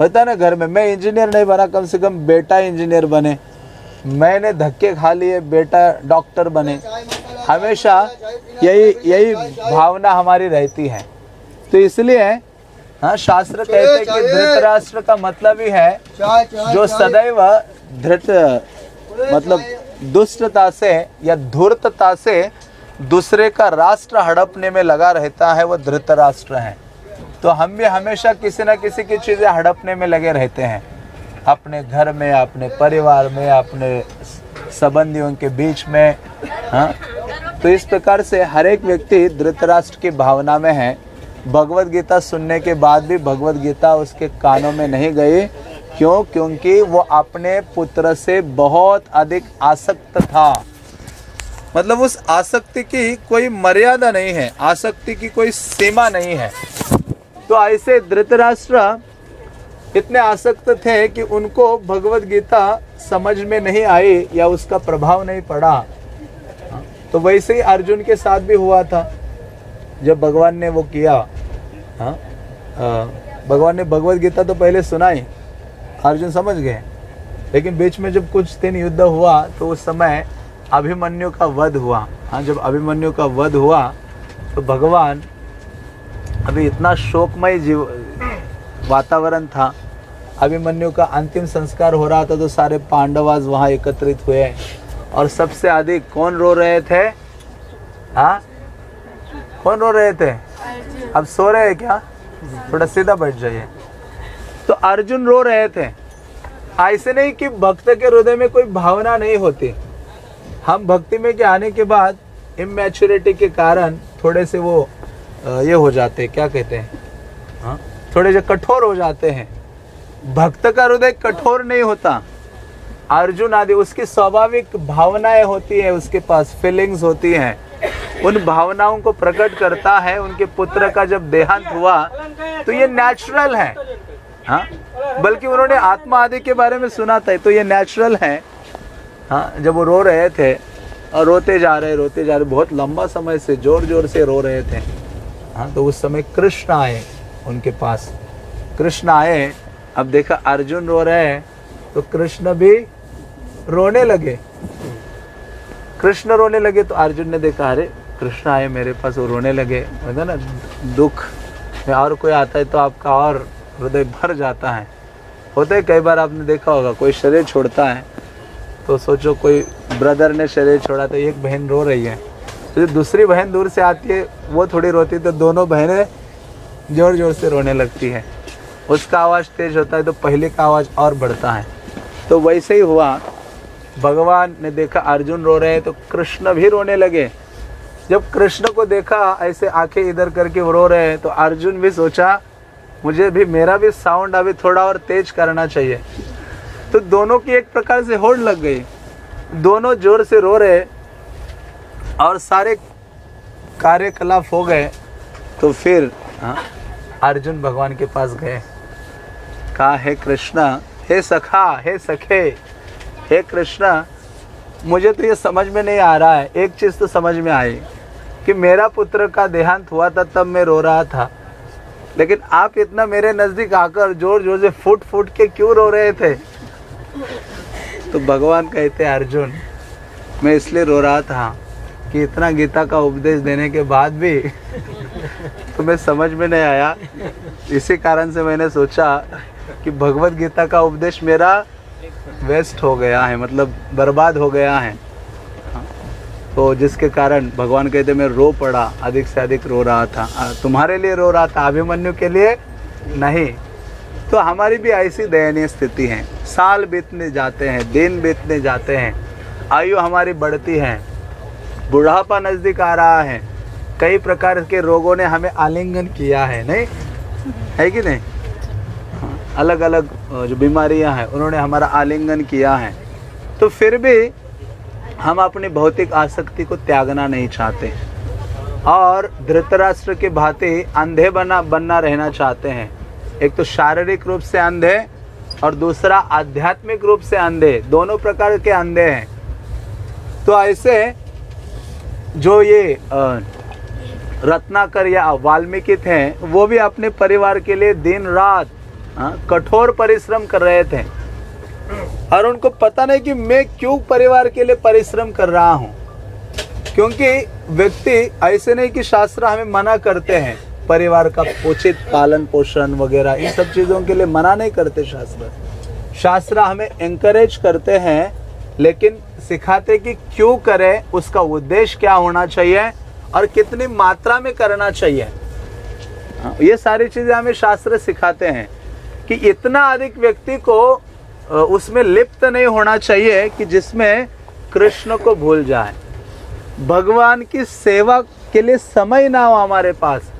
होता ना, घर में मैं इंजीनियर नहीं बना, कम से कम बेटा इंजीनियर बने। मैंने धक्के खा लिए बेटा डॉक्टर बने। हमेशा यही यही भावना हमारी रहती है। तो इसलिए हाँ शास्त्र कहते हैं कि धृतराष्ट्र का मतलब ही है जो सदैव धृत मतलब दुष्टता से या धूर्तता से दूसरे का राष्ट्र हड़पने में लगा रहता है वो धृतराष्ट्र है। तो हम भी हमेशा किसी न किसी की चीज़ें हड़पने में लगे रहते हैं। अपने घर में, अपने परिवार में, अपने संबंधियों के बीच में हाँ। तो इस प्रकार से हर एक व्यक्ति धृतराष्ट्र की भावना में है। भगवत गीता सुनने के बाद भी भगवत गीता उसके कानों में नहीं गई। क्यों? क्योंकि वो अपने पुत्र से बहुत अधिक आसक्त था। मतलब उस आसक्ति की कोई मर्यादा नहीं है। आसक्ति की कोई सीमा नहीं है। तो ऐसे धृतराष्ट्र इतने आसक्त थे कि उनको भगवत गीता समझ में नहीं आई या उसका प्रभाव नहीं पड़ा। तो वैसे ही अर्जुन के साथ भी हुआ था, जब भगवान ने वो किया। हाँ? भगवान ने भगवत गीता तो पहले सुनाई, अर्जुन समझ गए। लेकिन बीच में जब कुछ दिन युद्ध हुआ तो उस समय अभिमन्यु का वध हुआ। हाँ जब अभिमन्यु का वध हुआ तो भगवान, अभी इतना शोकमय जीव, वातावरण था। अभिमन्यु का अंतिम संस्कार हो रहा था तो सारे पांडवाज वहाँ एकत्रित हुए और सबसे अधिक कौन रो रहे थे? हाँ? कौन रो रहे थे? अब सो रहे हैं क्या? थोड़ा सीधा बैठ जाइए। तो अर्जुन रो रहे थे। ऐसे नहीं कि भक्त के हृदय में कोई भावना नहीं होती। हम भक्ति में के आने के बाद इमेच्योरिटी के कारण थोड़े से वो ये हो जाते क्या कहते हैं? हाँ? थोड़े से कठोर हो जाते हैं। भक्त का हृदय कठोर नहीं होता। अर्जुन आदि, उसकी स्वाभाविक भावनाएँ होती है, उसके पास फीलिंग्स होती हैं। उन भावनाओं को प्रकट करता है, उनके पुत्र का जब देहांत हुआ तो ये नेचुरल है। हाँ? बल्कि उन्होंने आत्मा आदि के बारे में सुना था तो ये नेचुरल है। हाँ जब वो रो रहे थे, और रोते जा रहे, रोते जा रहे, बहुत लंबा समय से ज़ोर ज़ोर से रो रहे थे। हाँ तो उस समय कृष्ण आए उनके पास। कृष्ण आए अब देखा, अर्जुन रो रहे हैं तो कृष्ण भी रोने लगे। कृष्ण रोने लगे तो अर्जुन ने देखा, अरे, कृष्ण आए मेरे पास, वो रोने लगे। ना, दुख और कोई आता है तो आपका और हृदय भर जाता है। होते कई बार आपने देखा होगा, कोई शरीर छोड़ता है तो सोचो, कोई ब्रदर ने शरीर छोड़ा तो एक बहन रो रही है। तो दूसरी बहन दूर से आती है, वो थोड़ी रोती है तो दोनों बहनें ज़ोर ज़ोर से रोने लगती है। उसका आवाज़ तेज होता है तो पहले का आवाज़ और बढ़ता है। तो वैसे ही हुआ। भगवान ने देखा अर्जुन रो रहे हैं तो कृष्ण भी रोने लगे। जब कृष्ण को देखा ऐसे आँखें इधर करके रो रहे हैं तो अर्जुन भी सोचा मुझे भी मेरा भी साउंड अभी थोड़ा और तेज करना चाहिए। तो दोनों की एक प्रकार से होड़ लग गई। दोनों ज़ोर से रो रहे और सारे कार्यकलाप हो गए। तो फिर हाँ, अर्जुन भगवान के पास गए। कहा हे कृष्णा? हे सखा, हे सखे, हे कृष्णा, मुझे तो ये समझ में नहीं आ रहा है। एक चीज़ तो समझ में आई कि मेरा पुत्र का देहांत हुआ था, तब मैं रो रहा था। लेकिन आप इतना मेरे नज़दीक आकर ज़ोर ज़ोर से फुट फुट के क्यों रो रहे थे? तो भगवान कहते, अर्जुन, मैं इसलिए रो रहा था कि इतना गीता का उपदेश देने के बाद भी तुम्हें समझ में नहीं आया। इसी कारण से मैंने सोचा कि भगवत गीता का उपदेश मेरा वेस्ट हो गया है मतलब बर्बाद हो गया है। तो जिसके कारण भगवान कहते, मैं रो पड़ा, अधिक से अधिक रो रहा था। तुम्हारे लिए रो रहा था, अभिमन्यु के लिए नहीं। तो हमारी भी ऐसी दयनीय स्थिति है। साल बीतने जाते हैं, दिन बीतने जाते हैं, आयु हमारी बढ़ती है। बुढ़ापा नज़दीक आ रहा है। कई प्रकार के रोगों ने हमें आलिंगन किया है, नहीं? है कि नहीं? अलग अलग जो बीमारियाँ हैं, उन्होंने हमारा आलिंगन किया है। तो फिर भी हम अपनी भौतिक आसक्ति को त्यागना नहीं चाहते। और धृतराष्ट्र के भांति अंधे बना, बनना रहना चाहते हैं। एक तो शारीरिक रूप से अंधे और दूसरा आध्यात्मिक रूप से अंधे। दोनों प्रकार के अंधे हैं। तो ऐसे जो ये रत्नाकर या वाल्मीकि थे, वो भी अपने परिवार के लिए दिन रात हाँ, कठोर परिश्रम कर रहे थे। और उनको पता नहीं कि मैं क्यों परिवार के लिए परिश्रम कर रहा हूँ। क्योंकि व्यक्ति ऐसे नहीं कि शास्त्र हमें मना करते हैं परिवार का उचित पालन पोषण वगैरह इन सब चीज़ों के लिए मना नहीं करते शास्त्र। शास्त्र हमें एंकरेज करते हैं लेकिन सिखाते कि क्यों करें उसका उद्देश्य क्या होना चाहिए और कितनी मात्रा में करना चाहिए। हाँ, ये सारी चीज़ें हमें शास्त्र सिखाते हैं। कि इतना अधिक व्यक्ति को उसमें लिप्त नहीं होना चाहिए कि जिसमें कृष्ण को भूल जाए। भगवान की सेवा के लिए समय ना हो हमारे पास।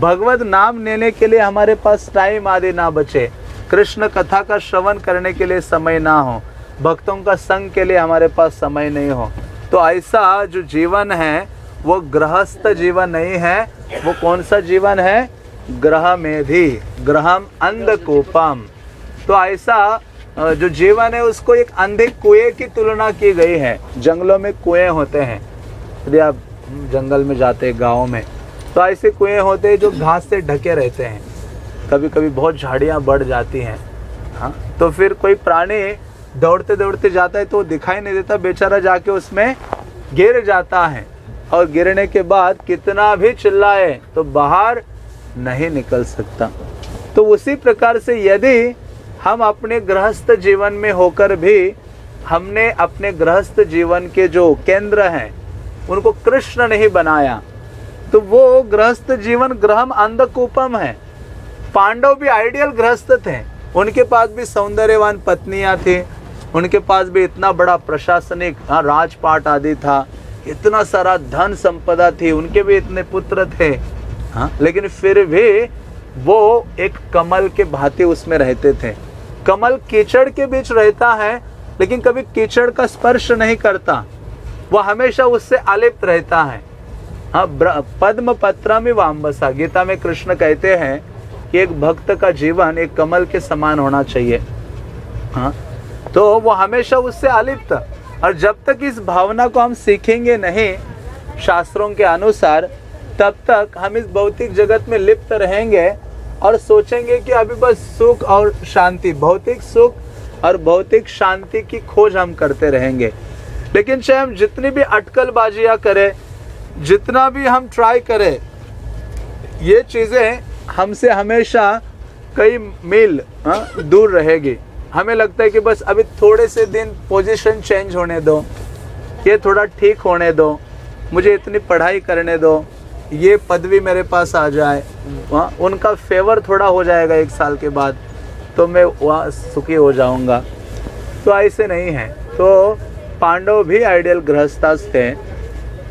भगवत नाम लेने के लिए हमारे पास टाइम आदि ना बचे। कृष्ण कथा का श्रवण करने के लिए समय ना हो। भक्तों का संग के लिए हमारे पास समय नहीं हो। तो ऐसा जो जीवन है, वो गृहस्थ जीवन नहीं है, वो कौन सा जीवन है? ग्रह में भी, ग्रहम अंधकूपम तो ऐसा जो जीवन है, उसको एक अंधे कुएँ की तुलना की गई है। जंगलों में कुएँ होते हैं। यदि आप जंगल में जाते हैं, गाँव में तो ऐसे कुएँ होते हैं जो घास से ढके रहते हैं। कभी कभी बहुत झाड़ियाँ बढ़ जाती हैं। हाँ तो फिर कोई प्राणी दौड़ते दौड़ते जाता है तो दिखाई नहीं देता। बेचारा जाके उसमें गिर जाता है। और गिरने के बाद कितना भी चिल्लाए तो बाहर नहीं निकल सकता। तो उसी प्रकार से यदि हम अपने गृहस्थ जीवन में होकर भी हमने अपने गृहस्थ जीवन के जो केंद्र हैं उनको कृष्ण नहीं बनाया तो वो गृहस्थ जीवन ग्रहम अंधकूपम है। पांडव भी आइडियल गृहस्थ थे। उनके पास भी सौंदर्यवान पत्नियाँ थी। उनके पास भी इतना बड़ा प्रशासनिक हाँ, राजपाट आदि था। इतना सारा धन संपदा थी। उनके भी इतने पुत्र थे। हाँ? लेकिन फिर भी वो एक कमल के भांति उसमें रहते थे। कमल कीचड़ के बीच रहता है, लेकिन कभी कीचड़ का स्पर्श नहीं करता। वह हमेशा उससे अलिप्त रहता है। हाँ पद्म पत्रा में वाम्बसा, गीता में कृष्ण कहते हैं कि एक भक्त का जीवन एक कमल के समान होना चाहिए। हाँ तो वो हमेशा उससे अलिप्त। और जब तक इस भावना को हम सीखेंगे नहीं, शास्त्रों के अनुसार तब तक हम इस भौतिक जगत में लिप्त रहेंगे और सोचेंगे कि अभी बस सुख और शांति भौतिक सुख और भौतिक शांति की खोज हम करते रहेंगे। लेकिन चाहे हम जितनी भी अटकलबाजियाँ करें जितना भी हम ट्राई करें ये चीज़ें हमसे हमेशा कई मील हाँ, दूर रहेगी। हमें लगता है कि बस अभी थोड़े से दिन पोजीशन चेंज होने दो ये थोड़ा ठीक होने दो मुझे इतनी पढ़ाई करने दो। ये पदवी मेरे पास आ जाए, वहाँ उनका फेवर थोड़ा हो जाएगा एक साल के बाद तो मैं वहाँ सुखी हो जाऊँगा। तो ऐसे नहीं है। तो पांडव भी आइडियल गृहस्थास थे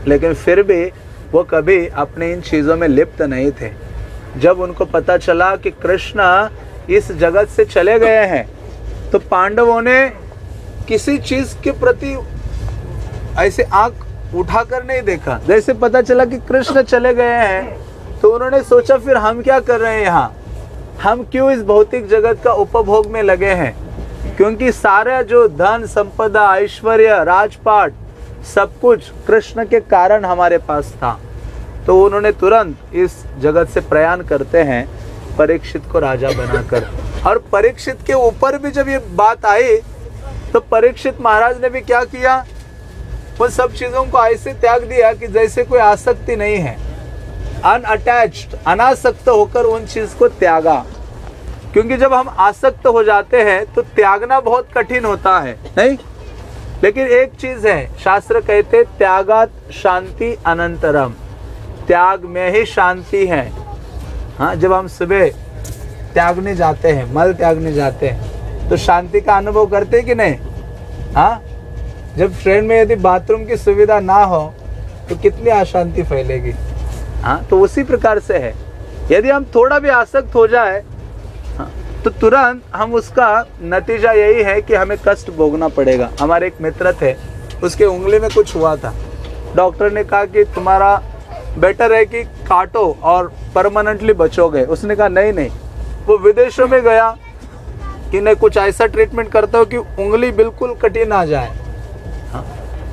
लेकिन फिर भी वो कभी अपने इन चीज़ों में लिप्त नहीं थे। जब उनको पता चला कि कृष्ण इस जगत से चले गए हैं तो पांडवों ने किसी चीज़ के प्रति ऐसे आँख उठाकर नहीं देखा। जैसे पता चला कि कृष्ण चले गए हैं। तो उन्होंने सोचा, फिर हम क्या कर रहे हैं यहाँ? हम क्यों इस भौतिक जगत का उपभोग में लगे हैं? क्योंकि सारा जो धन, संपदा, ऐश्वर्य, राजपाट, सब कुछ कृष्ण के कारण हमारे पास था। तो उन्होंने तुरंत इस जगत से प्रयाण करते हैं, परीक्षित को राजा बनाकर। और परीक्षित के ऊपर भी जब ये बात आई तो परीक्षित महाराज ने भी क्या किया? उन सब चीज़ों को ऐसे त्याग दिया कि जैसे कोई आसक्ति नहीं है। अनअटैच्ड अनासक्त होकर उन चीज़ को त्यागा। क्योंकि जब हम आसक्त हो जाते हैं तो त्यागना बहुत कठिन होता है, नहीं? लेकिन एक चीज़ है, शास्त्र कहते, त्यागात शांति अनंतरम। त्याग में ही शांति है। हाँ जब हम सुबह त्यागने जाते हैं, मल त्यागने जाते हैं तो शांति का अनुभव करते कि नहीं? हाँ? जब ट्रेन में यदि बाथरूम की सुविधा ना हो तो कितनी अशांति फैलेगी? हाँ तो उसी प्रकार से है। यदि हम थोड़ा भी आसक्त हो जाए हाँ, तो तुरंत हम उसका नतीजा यही है कि हमें कष्ट भोगना पड़ेगा। हमारे एक मित्र थे उसके उंगली में कुछ हुआ था। डॉक्टर ने कहा कि तुम्हारा बेटर है कि काटो और परमानेंटली बचोगे। उसने कहा नहीं नहीं। वो विदेशों में गया कि नहीं कुछ ऐसा ट्रीटमेंट करता हो कि उंगली बिल्कुल कटी ना जाए।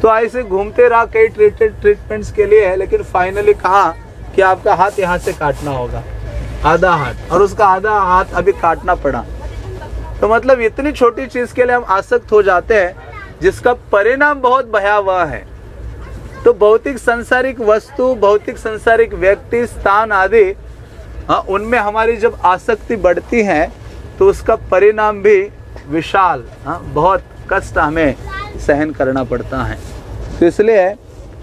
तो ऐसे घूमते रहा, कई ट्रीटेड ट्रीटमेंट्स के लिए है, लेकिन फाइनली कहा कि आपका हाथ यहाँ से काटना होगा। आधा हाथ। और उसका आधा हाथ अभी काटना पड़ा। तो मतलब इतनी छोटी चीज़ के लिए हम आसक्त हो जाते हैं, जिसका परिणाम बहुत भयावह है। तो भौतिक, संसारिक वस्तु, भौतिक, संसारिक व्यक्ति, स्थान आदि हाँ उनमें हमारी जब आसक्ति बढ़ती है तो उसका परिणाम भी विशाल हाँ बहुत कष्ट हमें सहन करना पड़ता है। तो इसलिए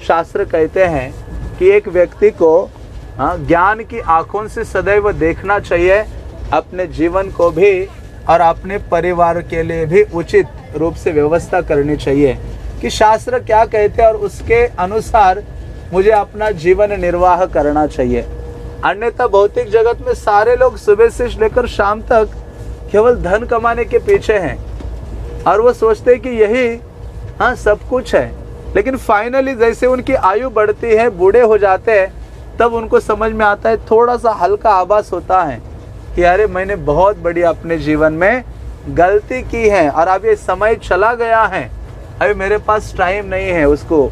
शास्त्र कहते हैं कि एक व्यक्ति को हाँ ज्ञान की आँखों से सदैव देखना चाहिए, अपने जीवन को भी और अपने परिवार के लिए भी उचित रूप से व्यवस्था करनी चाहिए। कि शास्त्र क्या कहते हैं और उसके अनुसार मुझे अपना जीवन निर्वाह करना चाहिए। अन्यथा भौतिक जगत में सारे लोग सुबह से लेकर शाम तक केवल धन कमाने के पीछे हैं। और वो सोचते हैं कि यही हाँ सब कुछ है। लेकिन फाइनली जैसे उनकी आयु बढ़ती है, बूढ़े हो जाते हैं, तब उनको समझ में आता है थोड़ा सा हल्का आभास होता है कि अरे, मैंने बहुत बड़ी अपने जीवन में गलती की है और अब ये समय चला गया है। अभी मेरे पास टाइम नहीं है उसको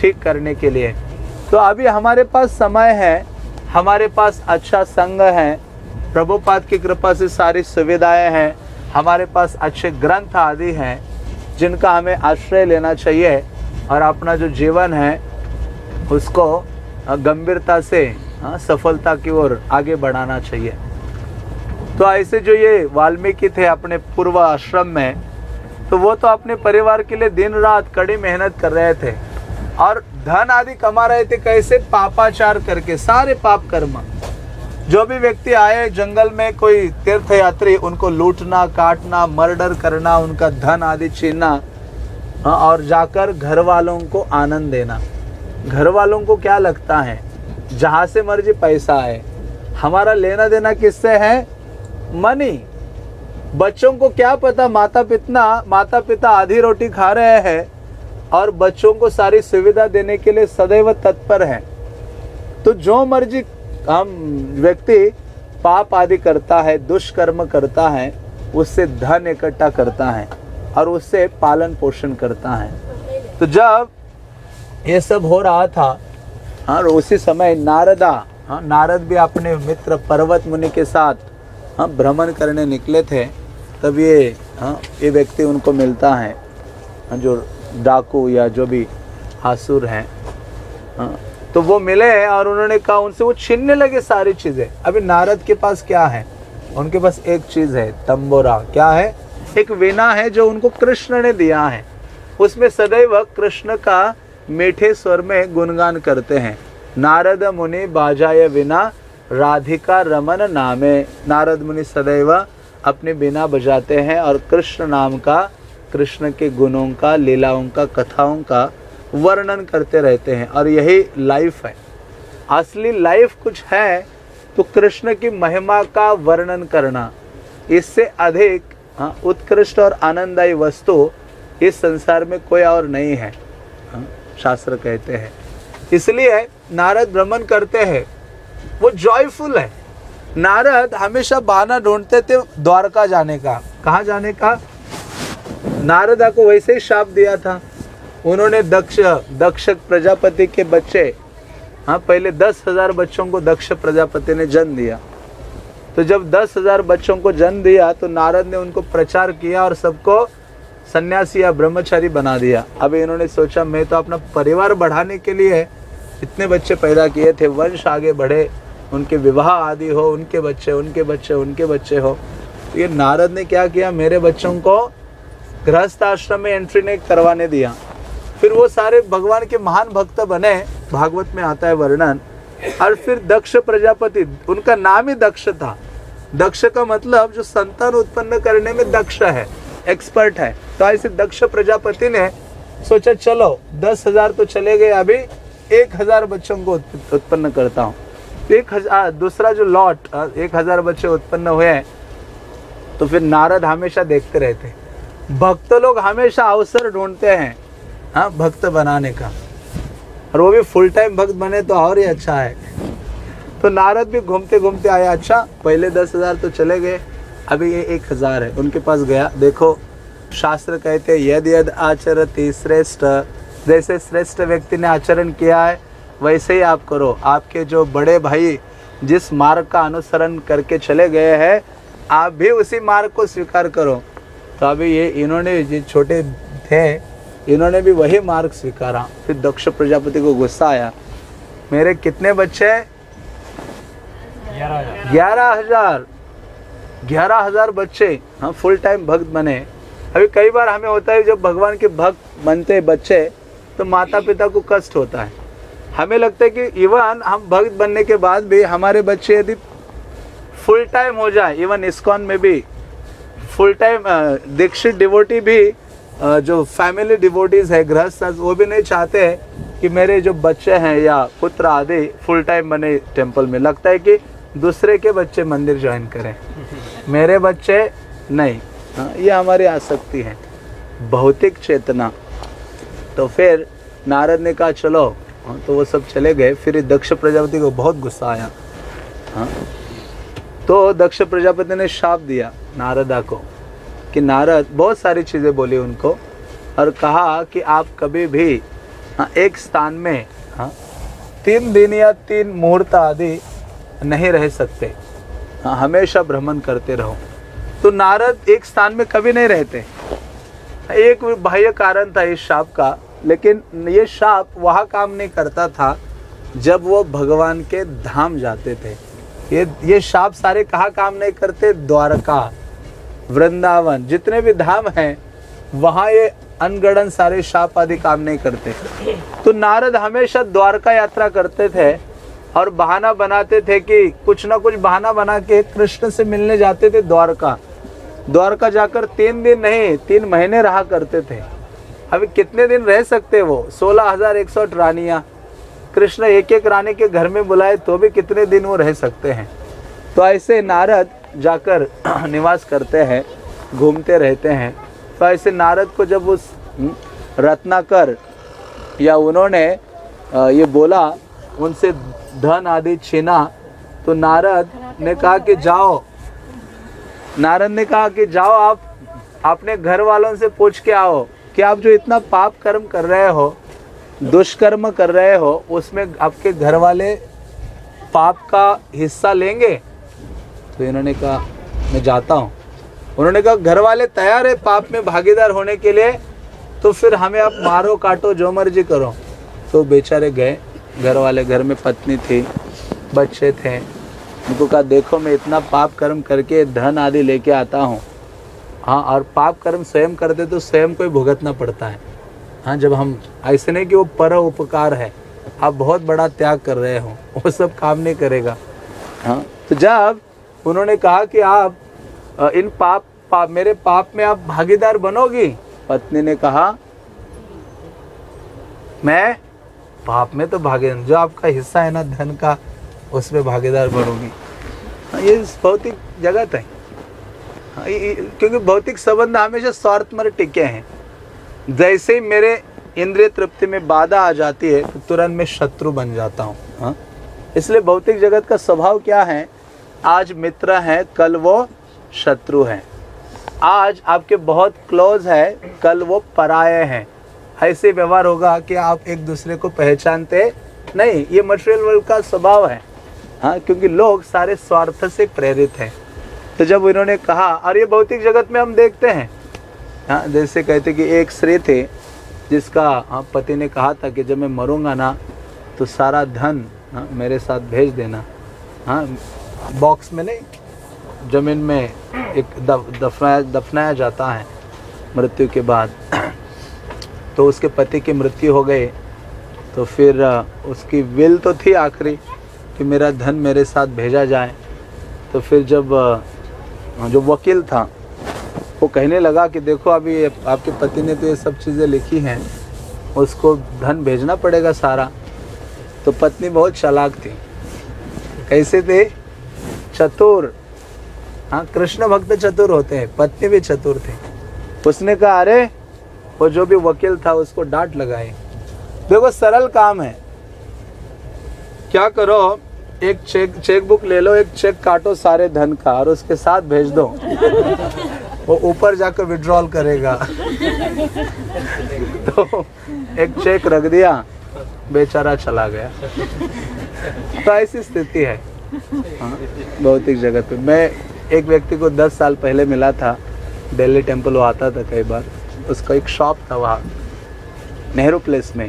ठीक करने के लिए। तो अभी हमारे पास समय है, हमारे पास अच्छा संग है, प्रभुपाद की कृपा से सारी सुविधाएँ हैं, हमारे पास अच्छे ग्रंथ आदि हैं, जिनका हमें आश्रय लेना चाहिए। और अपना जो जीवन है, उसको गंभीरता से हाँ सफलता की ओर आगे बढ़ाना चाहिए। तो ऐसे जो ये वाल्मीकि थे अपने पूर्व आश्रम में तो वो तो अपने परिवार के लिए दिन रात कड़ी मेहनत कर रहे थे। और धन आदि कमा रहे थे कैसे? पापाचार करके, सारे पाप कर्म। जो भी व्यक्ति आए जंगल में, कोई तीर्थ यात्री उनको लूटना, काटना, मर्डर करना, उनका धन आदि छीनना और जाकर घर वालों को आनंद देना। घर वालों को क्या लगता है? जहाँ से मर्ज़ी पैसा है हमारा लेना देना किससे है? मनी। बच्चों को क्या पता माता पिता माता पिता आधी रोटी खा रहे हैं और बच्चों को सारी सुविधा देने के लिए सदैव तत्पर है। तो जो मर्ज़ी हम व्यक्ति पाप आदि करता है, दुष्कर्म करता है, उससे धन इकट्ठा करता है। और उससे पालन पोषण करता है। तो जब ये सब हो रहा था और उसी समय नारदा हाँ नारद भी अपने मित्र पर्वत मुनि के साथ हाँ भ्रमण करने निकले थे, तब ये हाँ ये व्यक्ति उनको मिलता है हाँ जो डाकू या जो भी आसुर हैं हाँ तो वो मिले हैं और उन्होंने कहा, उनसे वो छीनने लगे सारी चीज़ें। अभी नारद के पास क्या है? उनके पास एक चीज़ है, तंबोरा। क्या है? एक वीणा है जो उनको कृष्ण ने दिया है। उसमें सदैव कृष्ण का मीठे स्वर में गुणगान करते हैं। नारद मुनि बाजाय बिना राधिका रमन नामे। नारद मुनि सदैव अपने बिना बजाते हैं और कृष्ण नाम का, कृष्ण के गुणों का, लीलाओं का, कथाओं का वर्णन करते रहते हैं और यही लाइफ है। असली लाइफ कुछ है तो कृष्ण की महिमा का वर्णन करना। इससे अधिक हाँ, उत्कृष्ट और आनंददायी वस्तु इस संसार में कोई और नहीं है हाँ, शास्त्र कहते हैं। इसलिए नारद भ्रमण करते हैं। वो जॉयफुल है। नारद हमेशा बहाना ढूंढते थे द्वारका जाने का। कहा जाने का? नारदा को वैसे ही शाप दिया था। उन्होंने दक्ष दक्ष प्रजापति के बच्चे हाँ पहले दस हज़ार बच्चों को दक्ष प्रजापति ने जन्म दिया। तो जब दस हज़ार बच्चों को जन्म दिया तो नारद ने उनको प्रचार किया और सबको सन्यासी या ब्रह्मचारी बना दिया। अब इन्होंने सोचा, मैं तो अपना परिवार बढ़ाने के लिए इतने बच्चे पैदा किए थे, वंश आगे बढ़े, उनके विवाह आदि हो, उनके बच्चे उनके बच्चे उनके बच्चे हो। तो ये नारद ने क्या किया? मेरे बच्चों को गृहस्थ आश्रम में एंट्री नहीं करवाने दिया। फिर वो सारे भगवान के महान भक्त बने। भागवत में आता है वर्णन और फिर दक्ष प्रजापति, उनका नाम ही दक्ष था। दक्ष का मतलब जो संतान उत्पन्न करने में दक्ष है एक्सपर्ट है। तो ऐसे दक्ष प्रजापति ने सोचा, चलो, दस हज़ार तो चले गए, अभी एक हज़ार बच्चों को उत्पन्न करता हूँ। एक हज़ार दूसरा जो लॉट एक हज़ार बच्चे उत्पन्न हुए हैं तो फिर नारद हमेशा देखते रहते। भक्त लोग हमेशा अवसर ढूंढते हैं हाँ भक्त बनाने का। और वो भी फुल टाइम भक्त बने तो और ही अच्छा है। तो नारद भी घूमते घूमते आया अच्छा पहले दस हज़ार तो चले गए, अभी ये एक हज़ार है, उनके पास गया। देखो, शास्त्र कहते यद यद आचरती श्रेष्ठ, जैसे श्रेष्ठ व्यक्ति ने आचरण किया है, वैसे ही आप करो। आपके जो बड़े भाई जिस मार्ग का अनुसरण करके चले गए हैं, आप भी उसी मार्ग को स्वीकार करो। तो अभी ये इन्होंने जो छोटे थे इन्होंने भी वही मार्ग स्वीकारा। फिर दक्ष प्रजापति को गुस्सा आया। मेरे कितने बच्चे ग्यारह हज़ार। ग्यारह हज़ार बच्चे। हाँ फुल टाइम भक्त बने। अभी कई बार हमें होता है जब भगवान के भक्त बनते बच्चे तो माता पिता को कष्ट होता है। हमें लगता है कि इवन हम भक्त बनने के बाद भी हमारे बच्चे यदि फुल टाइम हो जाए इवन इस्कॉन में भी फुल टाइम दीक्षित डिवोटी भी जो फैमिली डिवोटीज है गृहस्थ वो भी नहीं चाहते हैं कि मेरे जो बच्चे हैं या पुत्र आदि फुल टाइम बने टेंपल में। लगता है कि दूसरे के बच्चे मंदिर ज्वाइन करें। मेरे बच्चे नहीं। हाँ, ये हमारी आसक्ति है। भौतिक चेतना। तो फिर नारद ने कहा चलो। हाँ, तो वो सब चले गए। फिर दक्ष प्रजापति को बहुत गुस्सा आया। हाँ तो दक्ष प्रजापति ने शाप दिया नारदा को। कि नारद बहुत सारी चीज़ें बोली उनको और कहा कि आप कभी भी हाँ, एक स्थान में हाँ, तीन दिन या तीन मुहूर्त आदि नहीं रह सकते। हाँ, हमेशा भ्रमण करते रहो। तो नारद एक स्थान में कभी नहीं रहते। एक बाह्य कारण था इस शाप का लेकिन ये शाप वहाँ काम नहीं करता था जब वो भगवान के धाम जाते थे। ये ये शाप सारे कहा काम नहीं करते? द्वारका। वृंदावन, जितने भी धाम हैं, वहाँ ये अनगढ़न सारे शाप आदि काम नहीं करते। तो नारद हमेशा द्वारका यात्रा करते थे और बहाना बनाते थे कि कुछ ना कुछ बहाना बना के कृष्ण से मिलने जाते थे द्वारका। द्वारका जाकर तीन दिन नहीं, तीन महीने रहा करते थे। अभी कितने दिन रह सकते वो? सोलह हज़ार एक सौ रानियाँ। कृष्ण एक एक रानी के घर में बुलाए तो भी कितने दिन वो रह सकते हैं। तो ऐसे नारद जाकर निवास करते हैं घूमते रहते हैं तो ऐसे नारद को जब उस हम्म, रत्नाकर या उन्होंने ये बोला उनसे धन आदि छीना तो नारद ने कहा कि जाओ। नारद ने कहा कि जाओ आप अपने घर वालों से पूछ के आओ कि आप जो इतना पाप कर्म कर रहे हो दुष्कर्म कर रहे हो उसमें आपके घर वाले पाप का हिस्सा लेंगे? तो इन्होंने कहा, मैं जाता हूँ। उन्होंने कहा घर वाले तैयार है पाप में भागीदार होने के लिए तो फिर हमें आप मारो काटो जो मर्ज़ी करो। तो बेचारे गए घर वाले घर में पत्नी थी, बच्चे थे। उनको कहा, देखो, मैं इतना पाप कर्म करके धन आदि लेके आता हूँ। हाँ और पाप कर्म स्वयं करते तो स्वयं को ही भुगतना पड़ता है। हाँ जब हम, ऐसे नहीं कि वो पर उपकार है, आप बहुत बड़ा त्याग कर रहे हो, वो सब काम नहीं करेगा। हाँ तो जब उन्होंने कहा कि आप इन पाप पाप मेरे पाप में आप भागीदार बनोगी। पत्नी ने कहा मैं पाप में तो भागीदार जो आपका हिस्सा है ना धन का उसमें भागीदार बनोगी। हाँ, ये भौतिक जगत है। हाँ, क्योंकि भौतिक संबंध हमेशा स्वार्थ में टिके हैं। जैसे ही मेरे इंद्रिय तृप्ति में बाधा आ जाती है तो तुरंत मैं शत्रु बन जाता हूँ। हाँ इसलिए भौतिक जगत का स्वभाव क्या है? आज मित्र है, कल वो शत्रु है। आज आपके बहुत क्लोज है, कल वो पराये हैं। ऐसे व्यवहार होगा कि आप एक दूसरे को पहचानते नहीं, ये मटेरियल वर्ल्ड का स्वभाव है। हाँ क्योंकि लोग सारे स्वार्थ से प्रेरित हैं। तो जब इन्होंने कहा, और ये भौतिक जगत में हम देखते हैं। हाँ जैसे कहते कि एक स्त्री थे, जिसका हाँ पति ने कहा था कि जब मैं मरूँगा ना तो सारा धन हाँ मेरे साथ भेज देना। हाँ बॉक्स में नहीं, ज़मीन में एक दफनाया दफनाया जाता है मृत्यु के बाद। तो उसके पति की मृत्यु हो गई। तो फिर उसकी विल तो थी आखिरी कि मेरा धन मेरे साथ भेजा जाए। तो फिर जब जो वकील था, वो कहने लगा कि देखो अभी आपके पति ने तो ये सब चीज़ें लिखी हैं, उसको धन भेजना पड़ेगा सारा। तो पत्नी बहुत चालाक थी। कैसे थे? चतुर। हाँ कृष्ण भक्त चतुर होते हैं, पत्नी भी चतुर थे। उसने कहा, अरे, वो जो भी वकील था, उसको डांट लगाए। देखो, सरल काम है। क्या करो, एक चेक चेक बुक ले लो, एक चेक काटो सारे धन का और उसके साथ भेज दो। वो ऊपर जाकर विड्रॉल करेगा। तो एक चेक रख दिया, बेचारा चला गया। तो ऐसी स्थिति है। हाँ, भौतिक जगत पे। मैं एक व्यक्ति को दस साल पहले मिला था दिल्ली टेंपल वो आता था कई बार। उसका एक शॉप था वहाँ नेहरू प्लेस में।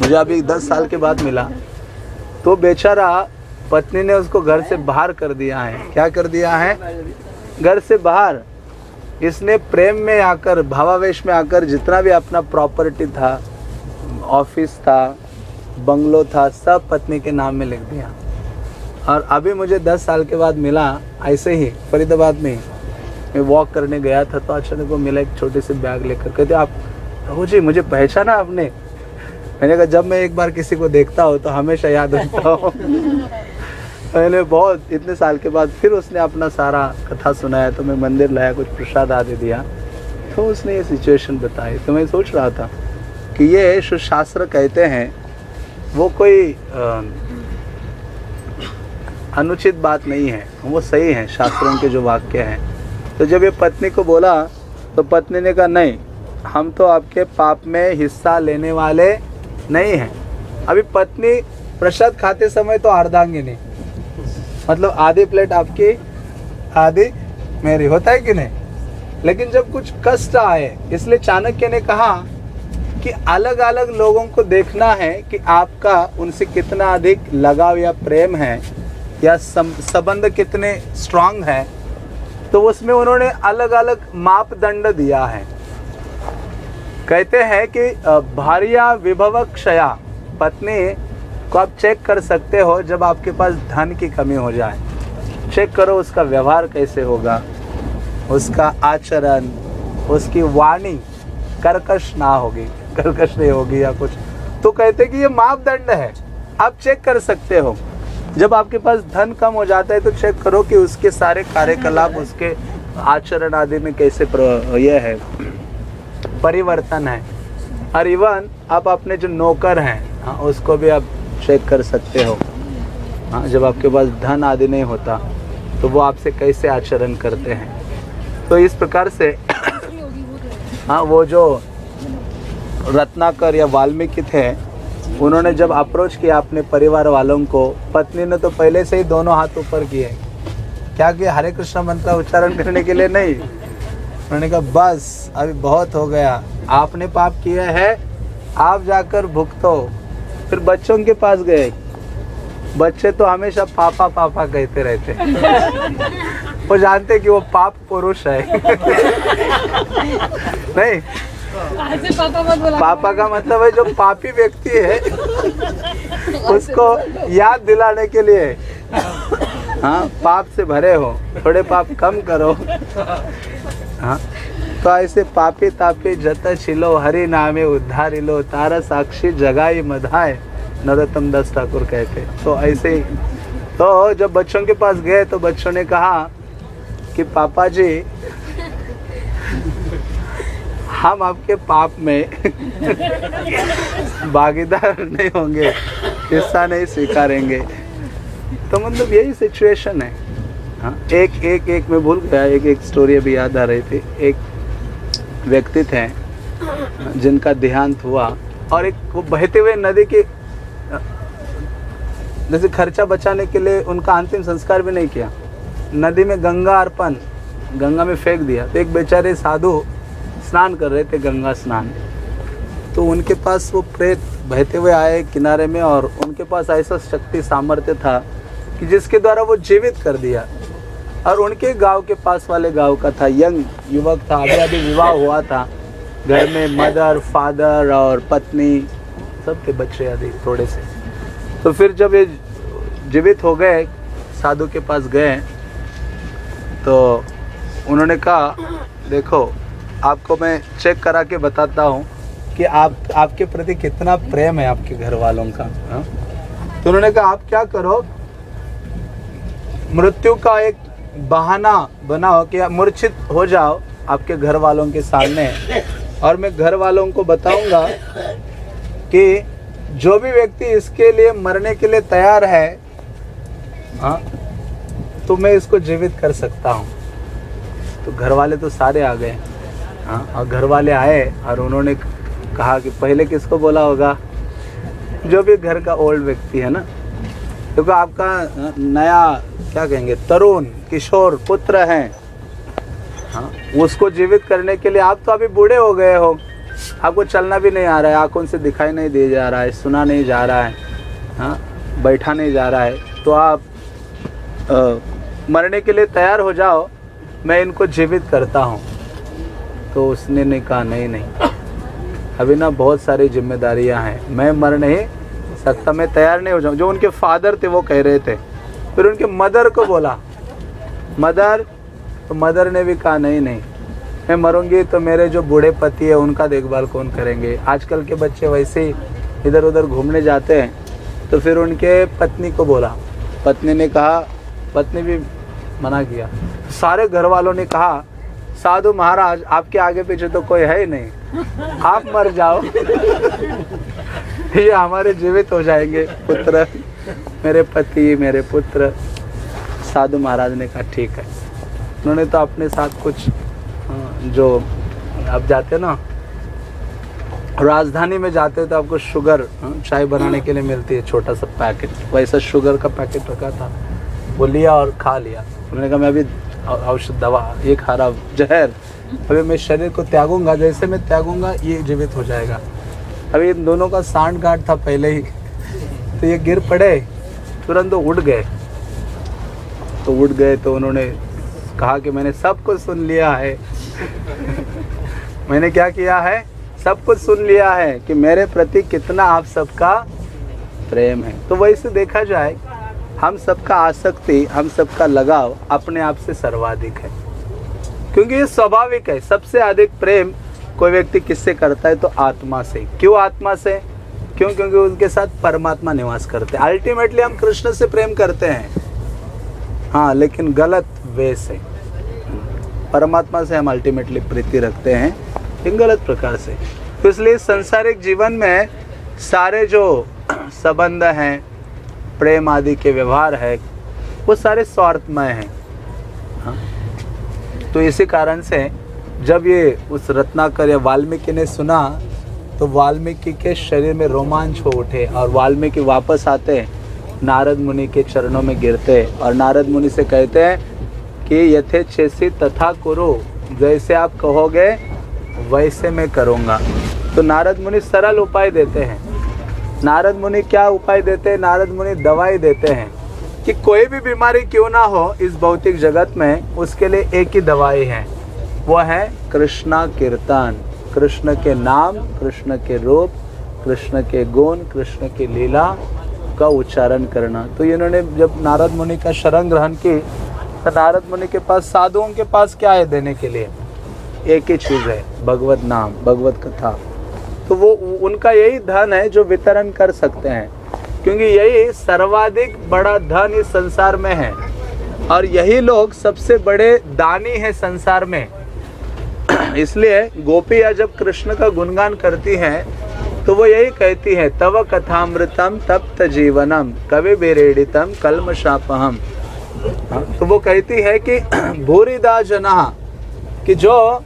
मुझे अभी दस साल के बाद मिला। तो बेचारा पत्नी ने उसको घर से बाहर कर दिया है। क्या कर दिया है? घर से बाहर। इसने प्रेम में आकर भावावेश में आकर जितना भी अपना प्रॉपर्टी था ऑफ़िस था बंगलो था सब पत्नी के नाम में लिख दिया। और अभी मुझे दस साल के बाद मिला, ऐसे ही, फरीदाबाद में मैं वॉक करने गया था तो अचानक को मिला एक छोटे से बैग लेकर कहते आप, प्रभु जी, मुझे पहचाना आपने? मैंने कहा, जब मैं एक बार किसी को देखता हूँ तो हमेशा याद रखता हूँ। मैंने बहुत, इतने साल के बाद फिर उसने अपना सारा कथा सुनाया तो मैं मंदिर लाया, कुछ प्रसाद आदि दिया। तो उसने ये सिचुएशन बताई। तो मैं सोच रहा था कि ये शास्त्र कहते हैं, वो कोई अनुचित बात नहीं है, वो सही है, शास्त्रों के जो वाक्य हैं। तो जब ये पत्नी को बोला तो पत्नी ने कहा, नहीं, हम तो आपके पाप में हिस्सा लेने वाले नहीं हैं। अभी पत्नी प्रसाद खाते समय तो अर्धांगिनी मतलब आधी प्लेट आपकी, आधी मेरी, होता है कि नहीं? लेकिन जब कुछ कष्ट आए, इसलिए चाणक्य ने कहा कि अलग अलग लोगों को देखना है कि आपका उनसे कितना अधिक लगाव या प्रेम है। या संबंध कितने स्ट्रांग है तो उसमें उन्होंने अलग अलग मापदंड दिया है। कहते हैं कि भारिया विभव क्षया, पत्नी को आप चेक कर सकते हो जब आपके पास धन की कमी हो जाए। चेक करो उसका व्यवहार कैसे होगा, उसका आचरण, उसकी वाणी कर्कश ना होगी, कर्कश नहीं होगी या कुछ। तो कहते कि ये मापदंड है, आप चेक कर सकते हो। जब आपके पास धन कम हो जाता है तो चेक करो कि उसके सारे कार्यकलाप उसके आचरण आदि में कैसे यह है परिवर्तन है। और इवन आप अपने जो नौकर हैं हाँ, उसको भी आप चेक कर सकते हो। हाँ जब आपके पास धन आदि नहीं होता तो वो आपसे कैसे आचरण करते हैं। तो इस प्रकार से हाँ वो जो रत्नाकर या वाल्मीकि थे उन्होंने जब अप्रोच किया अपने परिवार वालों को, पत्नी ने तो पहले से ही दोनों हाथ ऊपर किए। क्या किया हरे कृष्ण मंत्र उच्चारण करने के लिए नहीं? उन्होंने कहा, बस, अभी बहुत हो गया। आपने पाप किया है, आप जाकर भुगतो। फिर बच्चों के पास गए। बच्चे तो हमेशा पापा पापा कहते रहते वो जानते कि वो पाप पुरुष है। नहीं पापा मत पापा का मतलब है, जो पापी व्यक्ति है, उसको याद दिलाने के लिए। हाँ पाप से भरे हो, थोड़े पाप कम करो। हाँ तो ऐसे पापी तापी जत छिलो, हरि नामे उद्धार लो तारा साक्षी जगाई मधाए, नरोत्तम दास ठाकुर कहते। तो ऐसे ही। तो जब बच्चों के पास गए तो बच्चों ने कहा कि पापा जी हम आपके पाप में भागीदार नहीं होंगे, हिस्सा नहीं स्वीकारेंगे। तो मतलब यही सिचुएशन है। हाँ एक एक एक में भूल गया, एक एक स्टोरी अभी याद आ रही थी। एक व्यक्ति थे, जिनका देहांत हुआ और एक वो बहते हुए नदी के, जैसे खर्चा बचाने के लिए उनका अंतिम संस्कार भी नहीं किया। नदी में गंगा अर्पण, गंगा में फेंक दिया। तो एक बेचारे साधु स्नान कर रहे थे, गंगा स्नान। तो उनके पास वो प्रेत बहते हुए आए किनारे में और उनके पास ऐसा शक्ति, सामर्थ्य था कि जिसके द्वारा वो जीवित कर दिया। और उनके गाँव के पास वाले गाँव का था, यंग युवक था, अभी अभी विवाह हुआ था। घर में मदर, फादर और पत्नी, सब थे बच्चे आदि थोड़े से। तो फिर जब ये जीवित हो गए, साधु के पास गए तो उन्होंने कहा, देखो आपको मैं चेक करा के बताता हूँ कि आप, आपके प्रति कितना प्रेम है आपके घर वालों का, हा? तो उन्होंने कहा, आप क्या करो? मृत्यु का एक बहाना बनाओ कि आप मूर्छित हो जाओ आपके घर वालों के सामने। और मैं घर वालों को बताऊँगा कि जो भी व्यक्ति इसके लिए मरने के लिए तैयार है हाँ तो मैं इसको जीवित कर सकता हूँ। तो घर वाले तो सारे आ गए। हाँ और घर वाले आए और उन्होंने कहा कि पहले किसको बोला होगा? जो भी घर का ओल्ड व्यक्ति है ना क्योंकि तो आपका नया क्या कहेंगे तरुण किशोर पुत्र है। हाँ उसको जीवित करने के लिए आप तो अभी बूढ़े हो गए हो। आपको चलना भी नहीं आ रहा है आँखों से दिखाई नहीं दे जा रहा है सुना नहीं जा रहा है हाँ बैठा नहीं जा रहा है। तो आप आ, मरने के लिए तैयार हो जाओ मैं इनको जीवित करता हूँ। तो उसने ने कहा, नहीं नहीं। अभी ना बहुत सारी जिम्मेदारियाँ हैं। मैं मर नहीं सकता मैं तैयार नहीं हो जाऊँ। जो उनके फादर थे, वो कह रहे थे। फिर उनके मदर को बोला, मदर तो मदर ने भी कहा, नहीं नहीं। मैं मरूँगी तो मेरे जो बूढ़े पति है, उनका देखभाल कौन करेंगे? आजकल के बच्चे वैसे ही इधर उधर घूमने जाते हैं। तो फिर उनके पत्नी को बोला। पत्नी ने कहा, पत्नी भी मना किया। सारे घर वालों ने कहा साधु महाराज, आपके आगे पीछे तो कोई है ही नहीं। आप मर जाओ। ये हमारे जीवित हो जाएँगे पुत्र। मेरे पति, मेरे पुत्र। साधु महाराज ने कहा, ठीक है। उन्होंने तो अपने साथ कुछ जो आप जाते ना, राजधानी में जाते तो आपको शुगर चाय बनाने के लिए मिलती है, छोटा सा पैकेट। वैसा शुगर का पैकेट रखा था। वो लिया और खा लिया। उन्होंने कहा, मैं अभी औषध दवा ये खा रहा जहर अभी मैं शरीर को त्यागूँगा, जैसे मैं त्यागूँगा, ये जीवित हो जाएगा। अभी इन दोनों का सांड गांठ था पहले ही तो ये गिर पड़े, तुरंत उड़ गए। तो उड़ गए तो उन्होंने कहा कि मैंने सब कुछ सुन लिया है। मैंने क्या किया है? सब कुछ सुन लिया है कि मेरे प्रति कितना आप सबका प्रेम है। तो वैसे देखा जाए हम सबका आसक्ति, हम सबका लगाव अपने आप से सर्वाधिक है। क्योंकि ये स्वाभाविक है, सबसे अधिक प्रेम कोई व्यक्ति किससे करता है तो आत्मा से। क्यों आत्मा से? क्यों? क्योंकि उनके साथ परमात्मा निवास करते हैं। अल्टीमेटली हम कृष्ण से प्रेम करते हैं। हाँ लेकिन गलत वे से। परमात्मा से हम अल्टीमेटली प्रीति रखते हैं, लेकिन गलत प्रकार से। तो इसलिए संसारिक जीवन में सारे जो संबंध हैं प्रेम आदि के व्यवहार है, वो सारे स्वार्थमय हैं। हाँ? तो इसी कारण से जब ये उस रत्नाकर या वाल्मीकि ने सुना तो वाल्मीकि के शरीर में रोमांच हो उठे और वाल्मीकि वापस आते, नारद मुनि के चरणों में गिरते और नारद मुनि से कहते हैं कि यथे छेसी तथा करो, जैसे आप कहोगे, वैसे मैं करूँगा। तो नारद मुनि सरल उपाय देते हैं। नारद मुनि क्या उपाय देते हैं? नारद मुनि दवाई देते हैं कि कोई भी बीमारी क्यों ना हो, इस भौतिक जगत में उसके लिए एक ही दवाई है। वो है कृष्णा कीर्तन। कृष्ण के नाम, कृष्ण के रूप, कृष्ण के गुण, कृष्ण की लीला का उच्चारण करना। तो इन्होंने जब नारद मुनि का शरण ग्रहण की तो नारद मुनि के पास साधुओं के पास क्या है देने के लिए? एक ही चीज़ है, भगवत नाम, भगवत कथा। तो वो उनका यही धन है जो वितरण कर सकते हैं। क्योंकि यही सर्वाधिक बड़ा धन इस संसार में है। और यही लोग सबसे बड़े दानी है संसार में। इसलिए गोपिया जब कृष्ण का गुणगान करती हैं तो वो यही कहती है, तव कथामृतम तप्त जीवनम, कवि बेरेडितम कलम शापहम। तो वो कहती है कि, भूरिदा जना, कि जो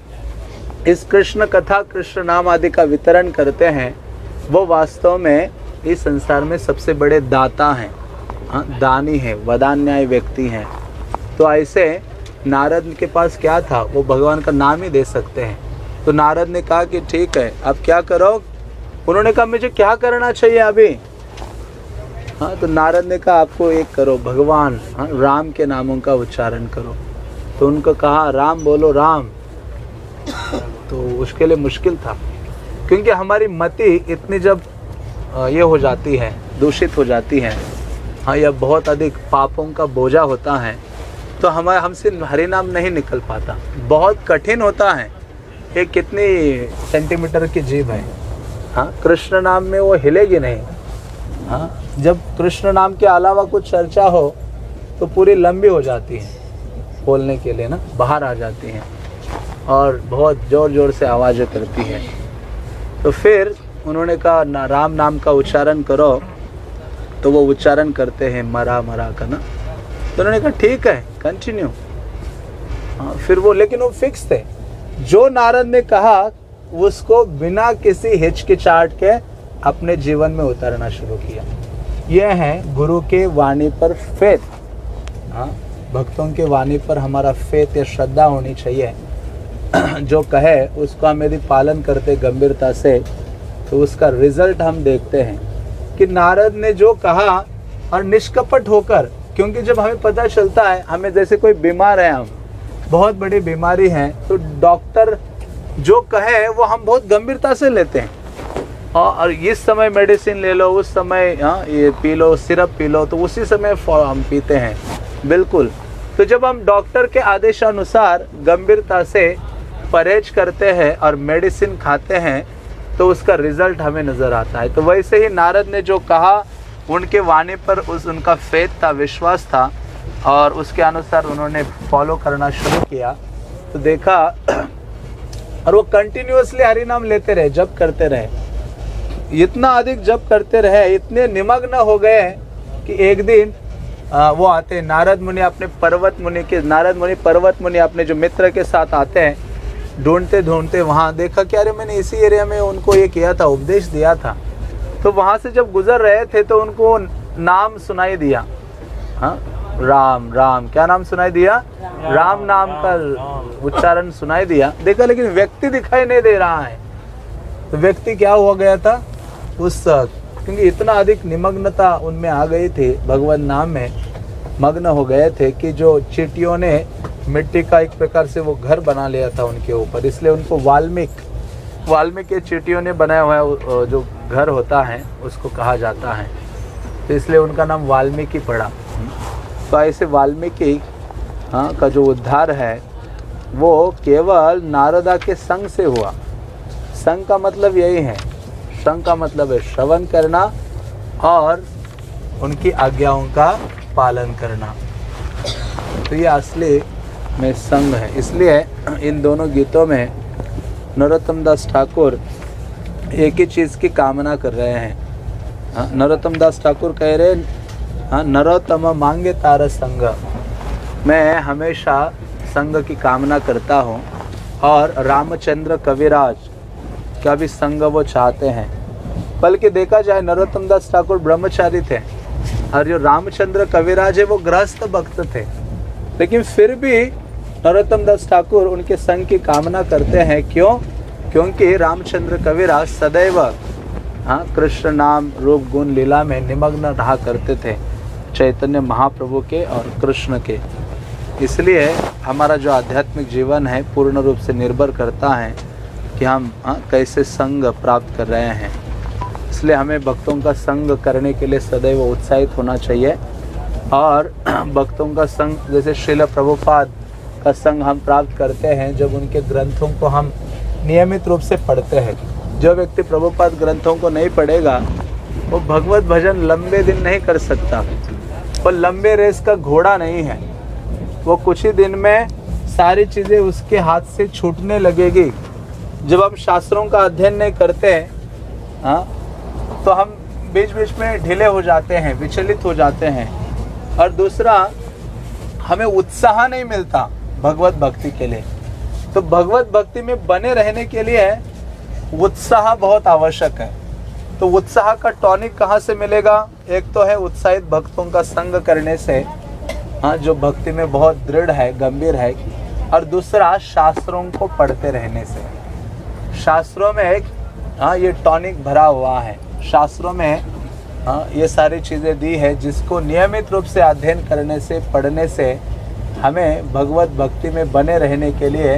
इस कृष्ण कथा, कृष्ण नाम आदि का वितरण करते हैं, वो वास्तव में इस संसार में सबसे बड़े दाता हैं। हाँ दानी हैं, वदान्याय व्यक्ति हैं। तो ऐसे नारद के पास क्या था? वो भगवान का नाम ही दे सकते हैं। तो नारद ने कहा कि ठीक है, अब क्या करो? उन्होंने कहा, मुझे क्या करना चाहिए अभी? हाँ तो नारद ने कहा, आपको एक करो, भगवान हाँ राम के नामों का उच्चारण करो। तो उनको कहा, राम बोलो, राम। तो उसके लिए मुश्किल था। क्योंकि हमारी मति इतनी जब ये हो जाती है, दूषित हो जाती है हाँ या बहुत अधिक पापों का बोझा होता है तो हमारे हमसे हरि नाम नहीं निकल पाता। बहुत कठिन होता है। ये कितनी सेंटीमीटर की जीव है। हाँ कृष्ण नाम में वो हिलेगी नहीं। हाँ जब कृष्ण नाम के अलावा कुछ चर्चा हो तो पूरी लंबी हो जाती है, बोलने के लिए ना, बाहर आ जाती हैं। और बहुत ज़ोर ज़ोर से आवाज़ें करती है। तो फिर उन्होंने कहा, ना, राम नाम का उच्चारण करो। तो वो उच्चारण करते हैं, मरा मरा का ना? तो उन्होंने कहा, ठीक है कंटिन्यू हाँ फिर वो, लेकिन वो फिक्स थे। जो नारद ने कहा, उसको बिना किसी हिचकिचाहट के अपने जीवन में उतारना शुरू किया। यह है गुरु के वाणी पर फेथ हाँ भक्तों के वाणी पर हमारा फेथ या श्रद्धा होनी चाहिए। जो कहे, उसको हम यदि पालन करते गंभीरता से तो उसका रिज़ल्ट हम देखते हैं कि नारद ने जो कहा और निष्कपट होकर, क्योंकि जब हमें पता चलता है, हमें जैसे कोई बीमार है हम, बहुत बड़ी बीमारी है तो डॉक्टर जो कहे, वो हम बहुत गंभीरता से लेते हैं। और इस समय मेडिसिन ले लो, उस समय हाँ ये पी लो सिरप पी लो तो उसी समय हम पीते हैं। बिल्कुल। तो जब हम डॉक्टर के आदेशानुसार गंभीरता से परहेज करते हैं और मेडिसिन खाते हैं तो उसका रिज़ल्ट हमें नज़र आता है। तो वैसे ही नारद ने जो कहा उनके वाणी पर उस उनका फेथ था विश्वास था और उसके अनुसार उन्होंने फॉलो करना शुरू किया। तो देखा और वो कंटिन्यूसली हरि नाम लेते रहे जब करते रहे। इतना अधिक जब करते रहे इतने निमग्न हो गए कि एक दिन आ, वो आते हैं। नारद मुनि अपने पर्वत मुनि के नारद मुनि पर्वत मुनि अपने जो मित्र के साथ आते हैं ढूंढते ढूंढते वहाँ देखा कि अरे मैंने इसी एरिया में उनको ये किया था उपदेश दिया था। तो वहाँ से जब गुजर रहे थे तो उनको नाम सुनाई दिया। हाँ? राम राम। क्या नाम सुनाई दिया? राम नाम का उच्चारण सुनाई दिया। देखा लेकिन व्यक्ति दिखाई नहीं दे रहा है। तो व्यक्ति क्या हो गया था? उस क्योंकि इतना अधिक निमग्नता उनमें आ गई थी भगवान नाम में मग्न हो गए थे कि जो चीटियों ने मिट्टी का एक प्रकार से वो घर बना लिया था उनके ऊपर, इसलिए उनको वाल्मीक, वाल्मीकि चीटियों ने बनाया हुआ जो घर होता है, उसको कहा जाता है। तो इसलिए उनका नाम वाल्मीकि पड़ा। तो ऐसे वाल्मीकि हाँ का जो उद्धार है, वो केवल नारदा के संग से हुआ। संग का मतलब यही है। संग का मतलब है श्रवण करना और उनकी आज्ञाओं का पालन करना। तो ये असली में संग है। इसलिए इन दोनों गीतों में नरोत्तम दास ठाकुर एक ही चीज़ की कामना कर रहे हैं। हाँ नरोत्तम दास ठाकुर कह रहे हाँ नरोत्तम मांगे तार संग। मैं हमेशा संग की कामना करता हूँ और रामचंद्र कविराज का भी संग वो चाहते हैं। बल्कि देखा जाए, नरोत्तम दास ठाकुर ब्रह्मचारी थे और जो रामचंद्र कविराज है, वो गृहस्थ भक्त थे। लेकिन फिर भी नरोत्तम दास ठाकुर उनके संग की कामना करते हैं। क्यों? क्योंकि रामचंद्र कविराज सदैव हाँ कृष्ण नाम रूप गुण लीला में निमग्न रहा करते थे चैतन्य महाप्रभु के और कृष्ण के। इसलिए हमारा जो आध्यात्मिक जीवन है पूर्ण रूप से निर्भर करता है कि हम हाँ, कैसे संग प्राप्त कर रहे हैं। इसलिए हमें भक्तों का संग करने के लिए सदैव उत्साहित होना चाहिए। और भक्तों का संग जैसे शिल प्रभुपाद का संग हम प्राप्त करते हैं जब उनके ग्रंथों को हम नियमित रूप से पढ़ते हैं। जो व्यक्ति प्रभुपाद ग्रंथों को नहीं पढ़ेगा, वो भगवत भजन लंबे दिन नहीं कर सकता। वो लंबे रेस का घोड़ा नहीं है। वो कुछ ही दिन में सारी चीज़ें उसके हाथ से छूटने लगेगी। जब हम शास्त्रों का अध्ययन नहीं करते हैं हाँ तो हम बीच बीच में ढीले हो जाते हैं, विचलित हो जाते हैं। और दूसरा, हमें उत्साह नहीं मिलता। भगवत भक्ति के लिए। तो भगवत भक्ति में बने रहने के लिए उत्साह बहुत आवश्यक है। तो उत्साह का टॉनिक कहाँ से मिलेगा? एक तो है उत्साहित भक्तों का संग करने से हाँ जो भक्ति में बहुत दृढ़ है, गंभीर है, और दूसरा शास्त्रों को पढ़ते रहने से। शास्त्रों में एक हाँ ये टॉनिक भरा हुआ है। शास्त्रों में हाँ ये सारी चीज़ें दी है जिसको नियमित रूप से अध्ययन करने से, पढ़ने से हमें भगवत भक्ति में बने रहने के लिए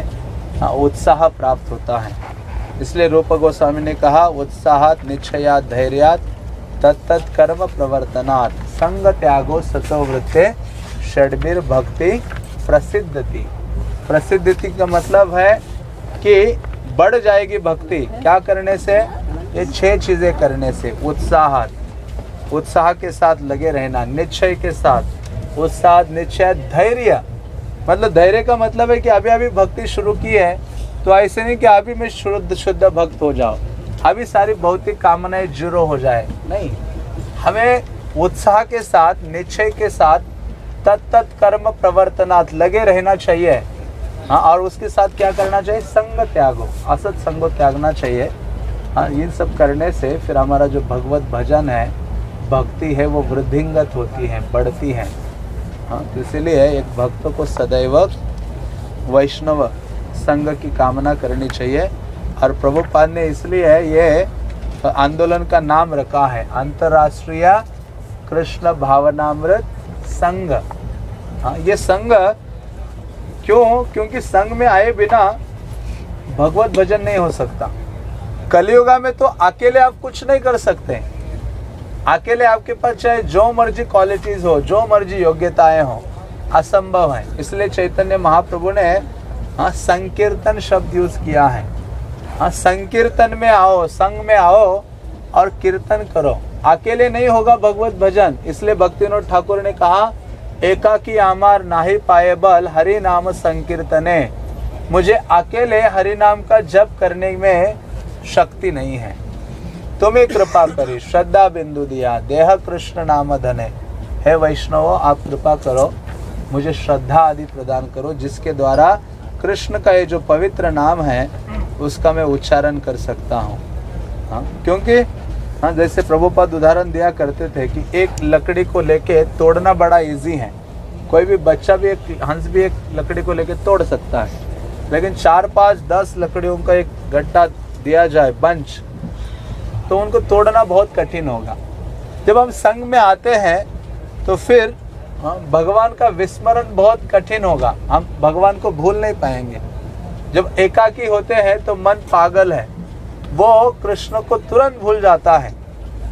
हाँ, उत्साह प्राप्त होता है। इसलिए रूप गोस्वामी ने कहा उत्साहत निश्चयात धैर्यात तत्त कर्म प्रवर्तनात् संग त्यागो सतो वृत्ते षडबीर भक्ति प्रसिद्धति। प्रसिद्धति का मतलब है कि बढ़ जाएगी भक्ति। क्या करने से? ये छह चीज़ें करने से। उत्साह उत्साह के साथ लगे रहना निश्चय के साथ। उत्साह निश्चय धैर्य। मतलब धैर्य का मतलब है कि अभी अभी भक्ति शुरू की है तो ऐसे नहीं कि अभी मैं शुद्ध शुद्ध भक्त हो जाओ अभी सारी भौतिक कामनाएँ ज़ीरो हो जाए। नहीं। हमें उत्साह के साथ, निश्चय के साथ तत्त कर्म प्रवर्तनात् लगे रहना चाहिए। हाँ और उसके साथ क्या करना चाहिए? संग त्यागो। असत संगो त्यागना चाहिए। हाँ इन सब करने से फिर हमारा जो भगवत भजन है, भक्ति है, वो वृद्धिंगत होती है, बढ़ती है। हाँ तो इसीलिए एक भक्त को सदैव वैष्णव संघ की कामना करनी चाहिए। और प्रभुपाद ने इसलिए ये आंदोलन का नाम रखा है, अंतरराष्ट्रीय कृष्ण भावनामृत संघ। हाँ ये संघ क्यों? क्योंकि संघ में आए बिना भगवत भजन नहीं हो सकता। कलयुगा में तो अकेले आप कुछ नहीं कर सकते। अकेले आपके पास चाहे जो मर्ज़ी क्वालिटीज हो, जो मर्ज़ी योग्यताएँ हो, असंभव है। इसलिए चैतन्य महाप्रभु ने हाँ संकीर्तन शब्द यूज़ किया है। हाँ संकीर्तन में आओ, संग में आओ और कीर्तन करो। अकेले नहीं होगा भगवत भजन। इसलिए भक्तिनोद ठाकुर ने कहा, एकाकी आमार नाही पाए बल हरि नाम संकीर्तने। मुझे अकेले हरि नाम का जप करने में शक्ति नहीं है। तुम्हें कृपा करी, श्रद्धा बिंदु दिया, देह कृष्ण नाम धने. हे वैष्णव, आप कृपा करो, मुझे श्रद्धा आदि प्रदान करो, जिसके द्वारा कृष्ण का ये जो पवित्र नाम है, उसका मैं उच्चारण कर सकता हूँ। हाँ क्योंकि हाँ जैसे प्रभुपद उदाहरण दिया करते थे कि एक लकड़ी को लेके तोड़ना बड़ा इजी है। कोई भी बच्चा भी एक, हंस भी एक लकड़ी को लेके तोड़ सकता है। लेकिन चार, पाँच, दस लकड़ियों का एक गट्टा दिया जाए, बंच तो उनको तोड़ना बहुत कठिन होगा। जब हम संग में आते हैं तो फिर हाँ, भगवान का विस्मरण बहुत कठिन होगा। हम भगवान को भूल नहीं पाएँगे। जब एकाकी होते हैं तो मन पागल है। वो कृष्ण को तुरंत भूल जाता है।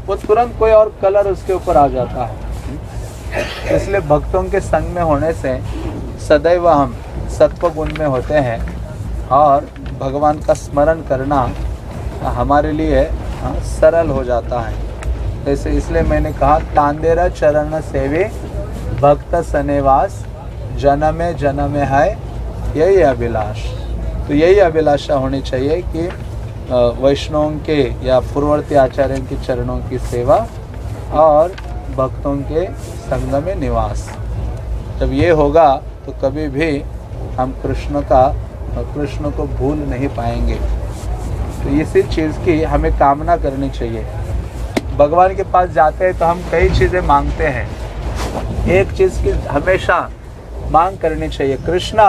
वो तुरंत कोई और कलर उसके ऊपर आ जाता है। इसलिए भक्तों के संग में होने से सदैव हम सत्व गुण में होते हैं। और भगवान का स्मरण करना हमारे लिए हाँ, सरल हो जाता है। जैसे इसलिए मैंने कहा तांदेरा चरण सेवे भक्त सनेवास जन्मे जन्मे है यही अभिलाष। तो यही अभिलाषा होनी चाहिए कि वैष्णवों के या पूर्ववर्ती आचार्यों के चरणों की सेवा और भक्तों के संग में निवास। जब ये होगा तो कभी भी हम कृष्ण का कृष्ण को भूल नहीं पाएँगे। तो इसी चीज़ की हमें कामना करनी चाहिए। भगवान के पास जाते हैं तो हम कई चीज़ें मांगते हैं। एक चीज़ की हमेशा मांग करनी चाहिए कृष्णा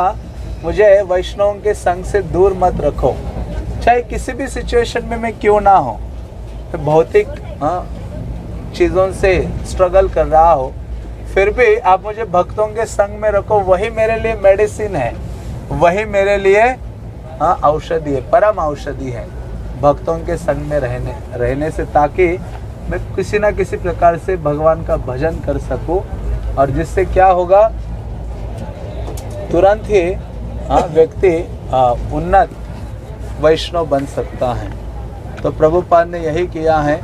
मुझे वैष्णव के संग से दूर मत रखो। चाहे किसी भी सिचुएशन में मैं क्यों ना हो तो भौतिक हाँ, चीज़ों से स्ट्रगल कर रहा हो फिर भी आप मुझे भक्तों के संग में रखो वही मेरे लिए मेडिसिन है। वही मेरे लिए हाँ औषधि है परम औषधि है। भक्तों के संग में रहने रहने से ताकि मैं किसी ना किसी प्रकार से भगवान का भजन कर सकूँ। और जिससे क्या होगा, तुरंत ही हाँ व्यक्ति उन्नत वैष्णव बन सकता है। तो प्रभुपाद ने यही किया है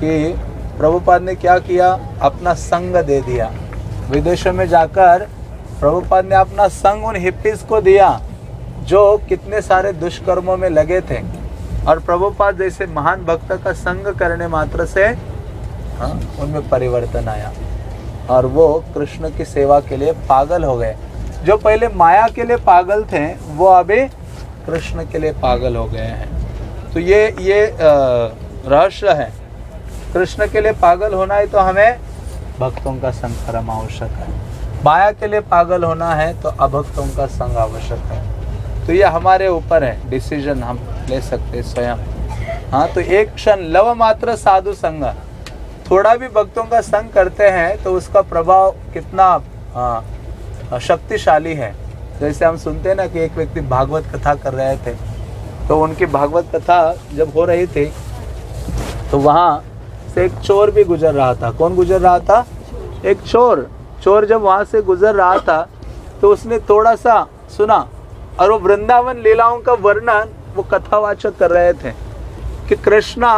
कि प्रभुपाद ने क्या किया? अपना संग दे दिया। विदेशों में जाकर प्रभुपाद ने अपना संग उन हिप्पीज को दिया, जो कितने सारे दुष्कर्मों में लगे थे। और प्रभुपाद जैसे महान भक्त का संग करने मात्र से हाँ उनमें परिवर्तन आया। और वो कृष्ण की सेवा के लिए पागल हो गए। जो पहले माया के लिए पागल थे, वो अभी कृष्ण के लिए पागल हो गए हैं। तो ये ये रहस्य है। कृष्ण के लिए पागल होना है तो हमें भक्तों का संग परम आवश्यक है। माया के लिए पागल होना है तो अभक्तों का संग आवश्यक है। तो ये हमारे ऊपर है डिसीज़न हम ले सकते स्वयं। हाँ तो एक क्षण लव मात्र साधु संग। थोड़ा भी भक्तों का संग करते हैं तो उसका प्रभाव कितना हाँ, शक्तिशाली है। जैसे हम सुनते हैं ना कि एक व्यक्ति भागवत कथा कर रहे थे तो उनकी भागवत कथा जब हो रही थी तो वहाँ से एक चोर भी गुजर रहा था। कौन गुजर रहा था? एक चोर। चोर जब वहाँ से गुजर रहा था तो उसने थोड़ा सा सुना और वो वृंदावन लीलाओं का वर्णन वो कथावाचक कर रहे थे कि कृष्णा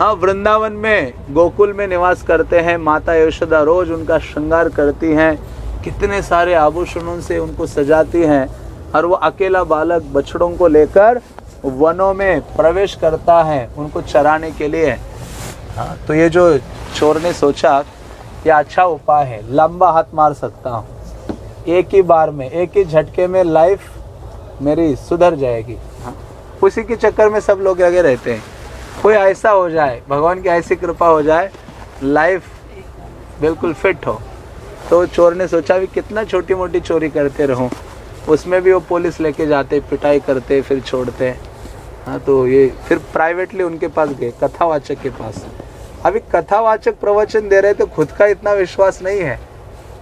हाँ वृंदावन में, गोकुल में निवास करते हैं, माता यशोदा रोज उनका श्रृंगार करती हैं, कितने सारे आभूषणों से उनको सजाती हैं, और वो अकेला बालक बछड़ों को लेकर वनों में प्रवेश करता है उनको चराने के लिए। हाँ तो ये जो चोर ने सोचा ये अच्छा उपाय है, लंबा हाथ मार सकता हूँ। एक ही बार में, एक ही झटके में लाइफ मेरी सुधर जाएगी। उसी के चक्कर में सब लोग लगे रहते हैं। कोई ऐसा हो जाए, भगवान की ऐसी कृपा हो जाए लाइफ बिल्कुल फिट हो। तो चोर ने सोचा भी कितना छोटी मोटी चोरी करते रहूँ? उसमें भी वो पुलिस लेके जाते, पिटाई करते, फिर छोड़ते। हाँ तो ये फिर प्राइवेटली उनके पास गए, कथावाचक के पास। अभी कथावाचक प्रवचन दे रहे तो खुद का इतना विश्वास नहीं है।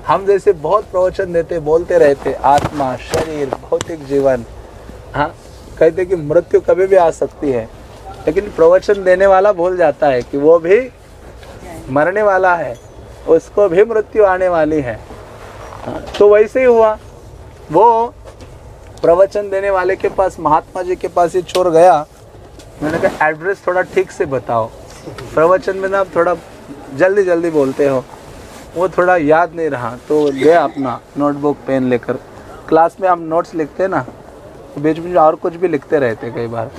हम जैसे बहुत प्रवचन देते बोलते रहते आत्मा शरीर भौतिक जीवन हाँ कहते कि मृत्यु कभी भी आ सकती है। लेकिन प्रवचन देने वाला भूल जाता है कि वो भी मरने वाला है उसको भी मृत्यु आने वाली है। हाँ, तो वैसे ही हुआ। वो प्रवचन देने वाले के पास महात्मा जी के पास ही चोर गया। मैंने कहा एड्रेस थोड़ा ठीक से बताओ। प्रवचन में ना आप थोड़ा जल्दी जल्दी बोलते हो। वो थोड़ा याद नहीं रहा तो गया अपना नोटबुक पेन लेकर। क्लास में हम नोट्स लिखते ना तो बीच बीच और कुछ भी लिखते रहते कई बार।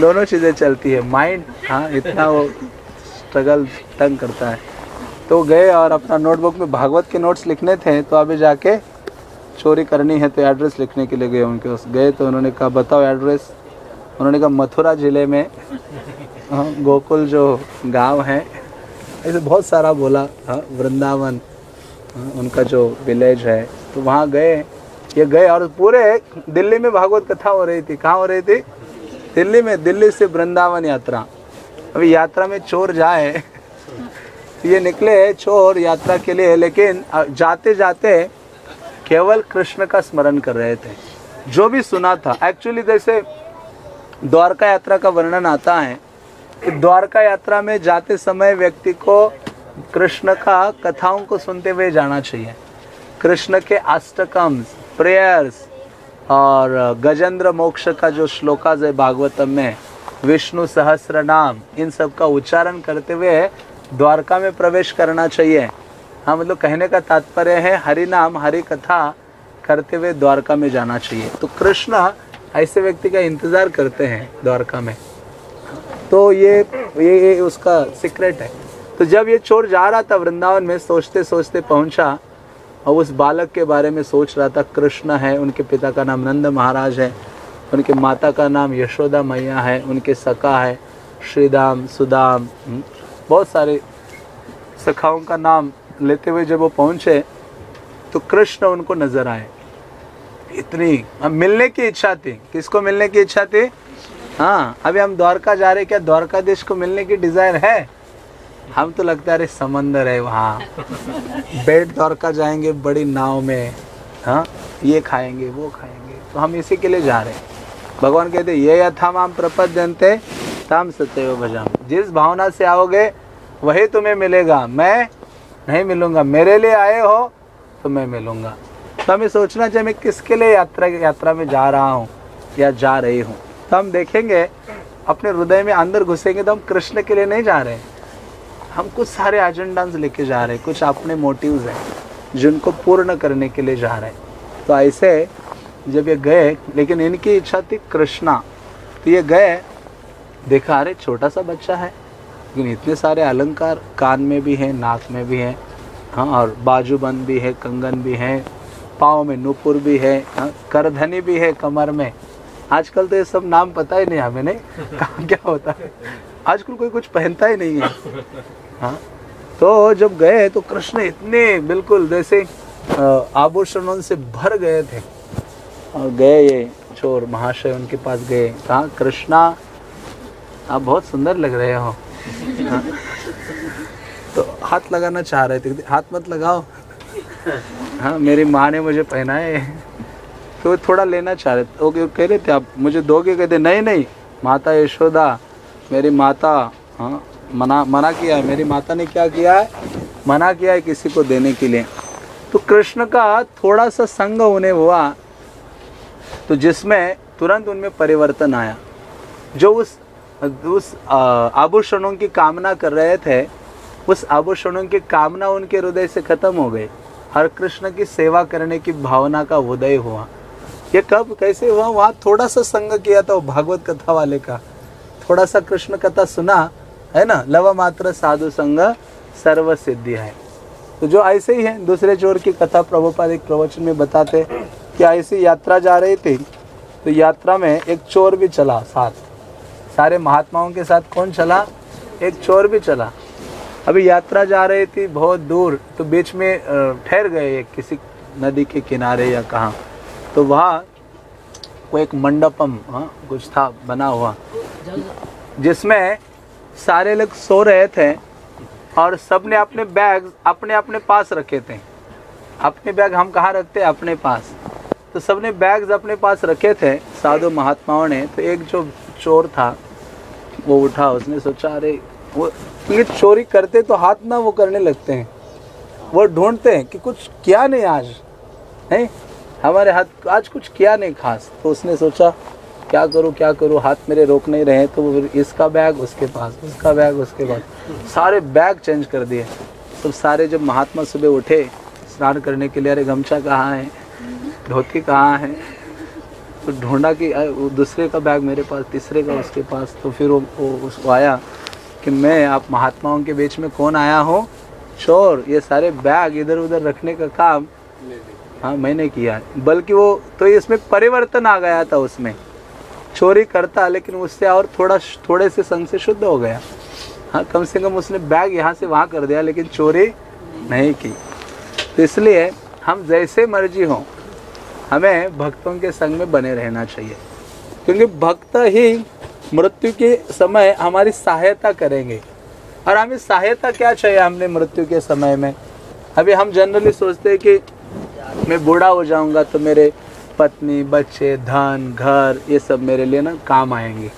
दोनों चीज़ें चलती है। माइंड हाँ इतना वो स्ट्रगल तंग करता है। तो गए और अपना नोटबुक में भागवत के नोट्स लिखने थे तो अभी जाके चोरी करनी है तो एड्रेस लिखने के लिए गए उनके पास। गए तो उन्होंने कहा, बताओ एड्रेस उन्होंने कहा, मथुरा ज़िले में हाँ, गोकुल जो गाँव है ऐसे बहुत सारा बोला हाँ वृंदावन हाँ, उनका जो विलेज है तो वहाँ गए ये गए और पूरे दिल्ली में भागवत कथा हो रही थी। कहाँ हो रही थी? दिल्ली में दिल्ली से वृंदावन यात्रा। अभी यात्रा में चोर जाए तो ये निकले चोर यात्रा के लिए लेकिन जाते जाते केवल कृष्ण का स्मरण कर रहे थे। जो भी सुना था एक्चुअली जैसे द्वारका यात्रा का वर्णन आता है द्वारका यात्रा में जाते समय व्यक्ति को कृष्ण का कथाओं को सुनते हुए जाना चाहिए। कृष्ण के अष्टकम, प्रेयर्स और गजेंद्र मोक्ष का जो श्लोकाज है भागवतम में, विष्णु सहस्र नाम इन सब का उच्चारण करते हुए द्वारका में प्रवेश करना चाहिए। हाँ मतलब कहने का तात्पर्य है, हरि नाम, हरि कथा करते हुए द्वारका में जाना चाहिए। तो कृष्ण ऐसे व्यक्ति का इंतज़ार करते हैं द्वारका में। तो ये ये, उसका सीक्रेट है। तो जब ये चोर जा रहा था वृंदावन में सोचते सोचते पहुँचा और उस बालक के बारे में सोच रहा था कृष्ण है उनके पिता का नाम नंद महाराज है उनके माता का नाम यशोदा मैया है उनके सखा है श्रीदाम सुदाम हम्म, बहुत सारे सखाओं का नाम लेते हुए जब वो पहुँचे तो कृष्ण उनको नज़र आए। इतनी अब मिलने की इच्छा थी। किसको मिलने की इच्छा थी? हाँ अभी हम द्वारका जा रहे क्या द्वारका देश को मिलने की डिज़ायर है? हम तो लगता है समंदर है वहाँ। बेट द्वारका जाएँगे बड़ी नाव में हाँ ये खाएँगे, वो खाएँगे। तो हम इसी के लिए जा रहे हैं। भगवान कहते ये यथाम हम प्रपद्यंते ताम सत्य भजाम। जिस भावना से आओगे, वही तुम्हें मिलेगा। मैं नहीं मिलूँगा। मेरे लिए आए हो तो मैं मिलूँगा। तो हमें सोचना चाहिए, मैं किसके लिए यात्रा यात्रा में जा रहा हूँ, या जा रही हूँ? तो हम देखेंगे, अपने हृदय में अंदर घुसेंगे तो हम कृष्ण के लिए नहीं जा रहे हम कुछ सारे एजेंडाज लेके जा रहे हैं, कुछ अपने मोटिव्स हैं, जिनको पूर्ण करने के लिए जा रहे हैं। तो ऐसे, जब ये गए, लेकिन इनकी इच्छा थी कृष्णा तो ये गए, देखा, अरे छोटा सा बच्चा है, लेकिन इतने सारे अलंकार कान में भी हैं, नाक में भी हैं हाँ और बाजूबंद भी है, कंगन भी है, पाँव में नूपुर भी है हाँ करधनी भी है कमर में। आजकल तो ये सब नाम पता ही नहीं हमें, नहीं? कहाँ क्या होता है? आजकल कोई कुछ पहनता ही नहीं है। हाँ? तो जब गए तो कृष्ण इतने, बिल्कुल जैसे आभूषणों से भर गए थे। और गए ये चोर महाशय उनके पास गए। कहा, कृष्णा, आप बहुत सुंदर लग रहे हो। हाँ। तो हाथ लगाना चाह रहे थे। हाथ मत लगाओ। हाँ मेरी माँ ने मुझे पहनाए। तो थोड़ा लेना चाह रहे थे। ओके कह रहे थे, आप मुझे दोगे? कहते, नहीं नहीं, माता यशोदा, मेरी माता हाँ मना मना किया है, मेरी माता ने क्या किया है? मना किया है किसी को देने के लिए। तो कृष्ण का थोड़ा सा संग उन्हें हुआ तो जिसमें तुरंत उनमें परिवर्तन आया। जो उस उस आभूषणों की कामना कर रहे थे, उस आभूषणों की कामना उनके हृदय से खत्म हो गई। हर कृष्ण की सेवा करने की भावना का उदय हुआ। ये कब, कैसे हुआ? वहाँ थोड़ा सा संग किया था भागवत कथा वाले का। थोड़ा सा कृष्ण कथा सुना, है ना? लव मात्र साधु संग सर्व सिद्धि है। तो जो ऐसे ही है, दूसरे चोर की कथा प्रभुपाद एक प्रवचन में बताते कि ऐसी यात्रा जा रही थी तो यात्रा में एक चोर भी चला साथ। सारे महात्माओं के साथ कौन चला? एक चोर भी चला। अभी यात्रा जा रही थी बहुत दूर तो बीच में ठहर गए किसी नदी के किनारे या कहाँ। तो वहाँ वो एक मंडपम हाँ कुछ था, बना हुआ। जिसमें सारे लोग सो रहे थे और सबने अपने बैग अपने अपने पास रखे थे। अपने बैग हम कहाँ रखते हैं? अपने पास। तो सबने बैग्स अपने पास रखे थे, साधु महात्माओं ने। तो एक जो चोर था, वो उठा, उसने सोचा, अरे, वो, ये चोरी करते तो हाथ ना वो करने लगते हैं। वो ढूंढते हैं कि कुछ क्या नहीं आज नहीं हमारे हाथ आज कुछ किया नहीं खास। तो उसने सोचा क्या करूँ क्या करूँ? हाथ मेरे रोक नहीं रहे तो फिर इसका बैग उसके पास उसका बैग उसके पास। सारे बैग चेंज कर दिए। तो सारे जब महात्मा सुबह उठे स्नान करने के लिए अरे गमछा कहाँ है? धोती कहाँ है? तो ढूंढा कि दूसरे का बैग मेरे पास तीसरे का उसके पास। तो फिर वो, वो उसको आया कि मैं आप महात्माओं के बीच में कौन आया हूँ? चोर ये सारे बैग इधर उधर रखने का काम हाँ मैंने किया। बल्कि वो तो इसमें परिवर्तन आ गया था उसमें। चोरी करता, लेकिन उससे और थोड़ा थोड़े से संग से शुद्ध हो गया। हाँ कम से कम उसने बैग यहाँ से वहाँ कर दिया, लेकिन चोरी नहीं की। तो इसलिए हम जैसे मर्ज़ी हों, हमें भक्तों के संग में बने रहना चाहिए। क्योंकि भक्त ही मृत्यु के समय हमारी सहायता करेंगे। और हमें सहायता क्या चाहिए हमने मृत्यु के समय में? अभी हम जनरली सोचते हैं कि मैं बूढ़ा हो जाऊँगा तो मेरे पत्नी, बच्चे, धन, घर, ये सब मेरे लिए ना काम आएँगे।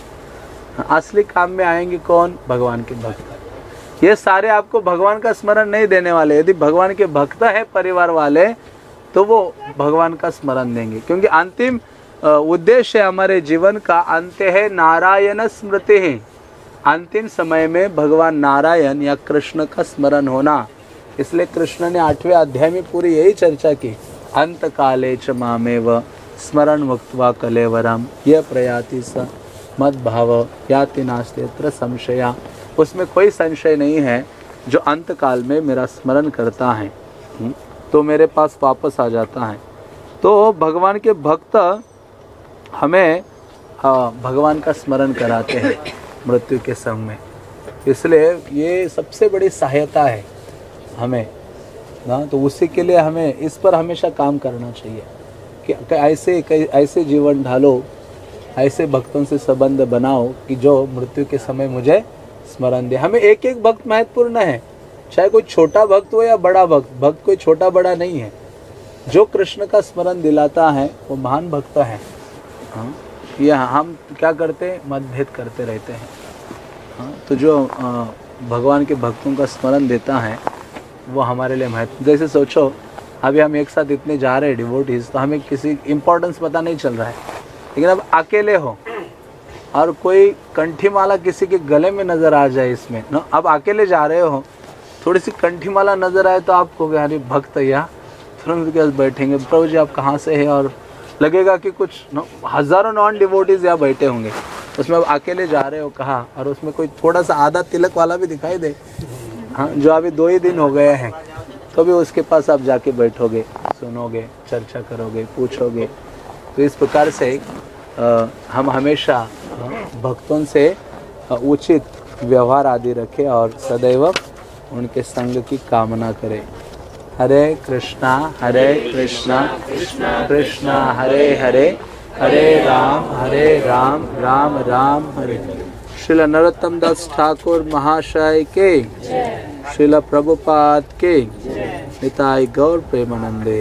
असली काम में आएँगे कौन? भगवान के भक्त। ये सारे आपको भगवान का स्मरण नहीं देने वाले। यदि भगवान के भक्त है परिवार वाले तो वो भगवान का स्मरण देंगे। क्योंकि अंतिम उद्देश्य हमारे जीवन का अंत है नारायण स्मृति है। अंतिम समय में भगवान नारायण या कृष्ण का स्मरण होना। इसलिए कृष्ण ने आठवें अध्याय में पूरी यही चर्चा की अंत काले च मामेव स्मरण मुक्तवा कलेवरम यह प्रयाति स मद भाव याति नास्तेत्र संशया। उसमें कोई संशय नहीं है जो अंत काल में मेरा स्मरण करता है हम्म, तो मेरे पास वापस आ जाता है। तो भगवान के भक्त हमें भगवान का स्मरण कराते हैं मृत्यु के समय में। इसलिए ये सबसे बड़ी सहायता है। हमें, ना? तो उसी के लिए हमें, इस पर हमेशा काम करना चाहिए कि ऐसे ऐसे जीवन ढालो, ऐसे भक्तों से संबंध बनाओ कि जो मृत्यु के समय मुझे स्मरण दे। हमें एक एक भक्त महत्वपूर्ण है। चाहे कोई छोटा भक्त हो या बड़ा भक्त भक्त कोई छोटा बड़ा नहीं है। जो कृष्ण का स्मरण दिलाता है, वो महान भक्त है। हाँ? ये हम क्या करते हैं? मतभेद करते रहते हैं। हाँ? तो जो भगवान के भक्तों का स्मरण देता है वो हमारे लिए महत्व जैसे सोचो, अभी हम एक साथ इतने जा रहे हैं डिवोटीज तो हमें किसी इम्पोर्टेंस पता नहीं चल रहा है। लेकिन अब अकेले हो, और कोई कंठी माला किसी के गले में नज़र आ जाए इसमें, ना, अब अकेले जा रहे हो थोड़ी सी कंठी माला नज़र आए तो आप कहोगे, अरे भक्त या तुरंत के बैठेंगे, प्रभु जी आप कहाँ से हैं? और लगेगा कि कुछ हज़ारों नॉन डिवोटीज यहाँ बैठे होंगे। उसमें अब अकेले जा रहे हो कहा? और उसमें कोई थोड़ा सा आधा तिलक वाला भी दिखाई दे हाँ जो अभी दो ही दिन हो गए हैं तो भी उसके पास आप जाके बैठोगे सुनोगे चर्चा करोगे पूछोगे। तो इस प्रकार से आ, हम हमेशा भक्तों से उचित व्यवहार आदि रखें और सदैव उनके संग की कामना करें। हरे कृष्णा हरे कृष्णा कृष्णा हरे हरे हरे राम हरे राम राम राम हरे। शिला नरोत्तम दास ठाकुर महाशय के शिला प्रभुपाद के निताय गौर प्रेमानंदे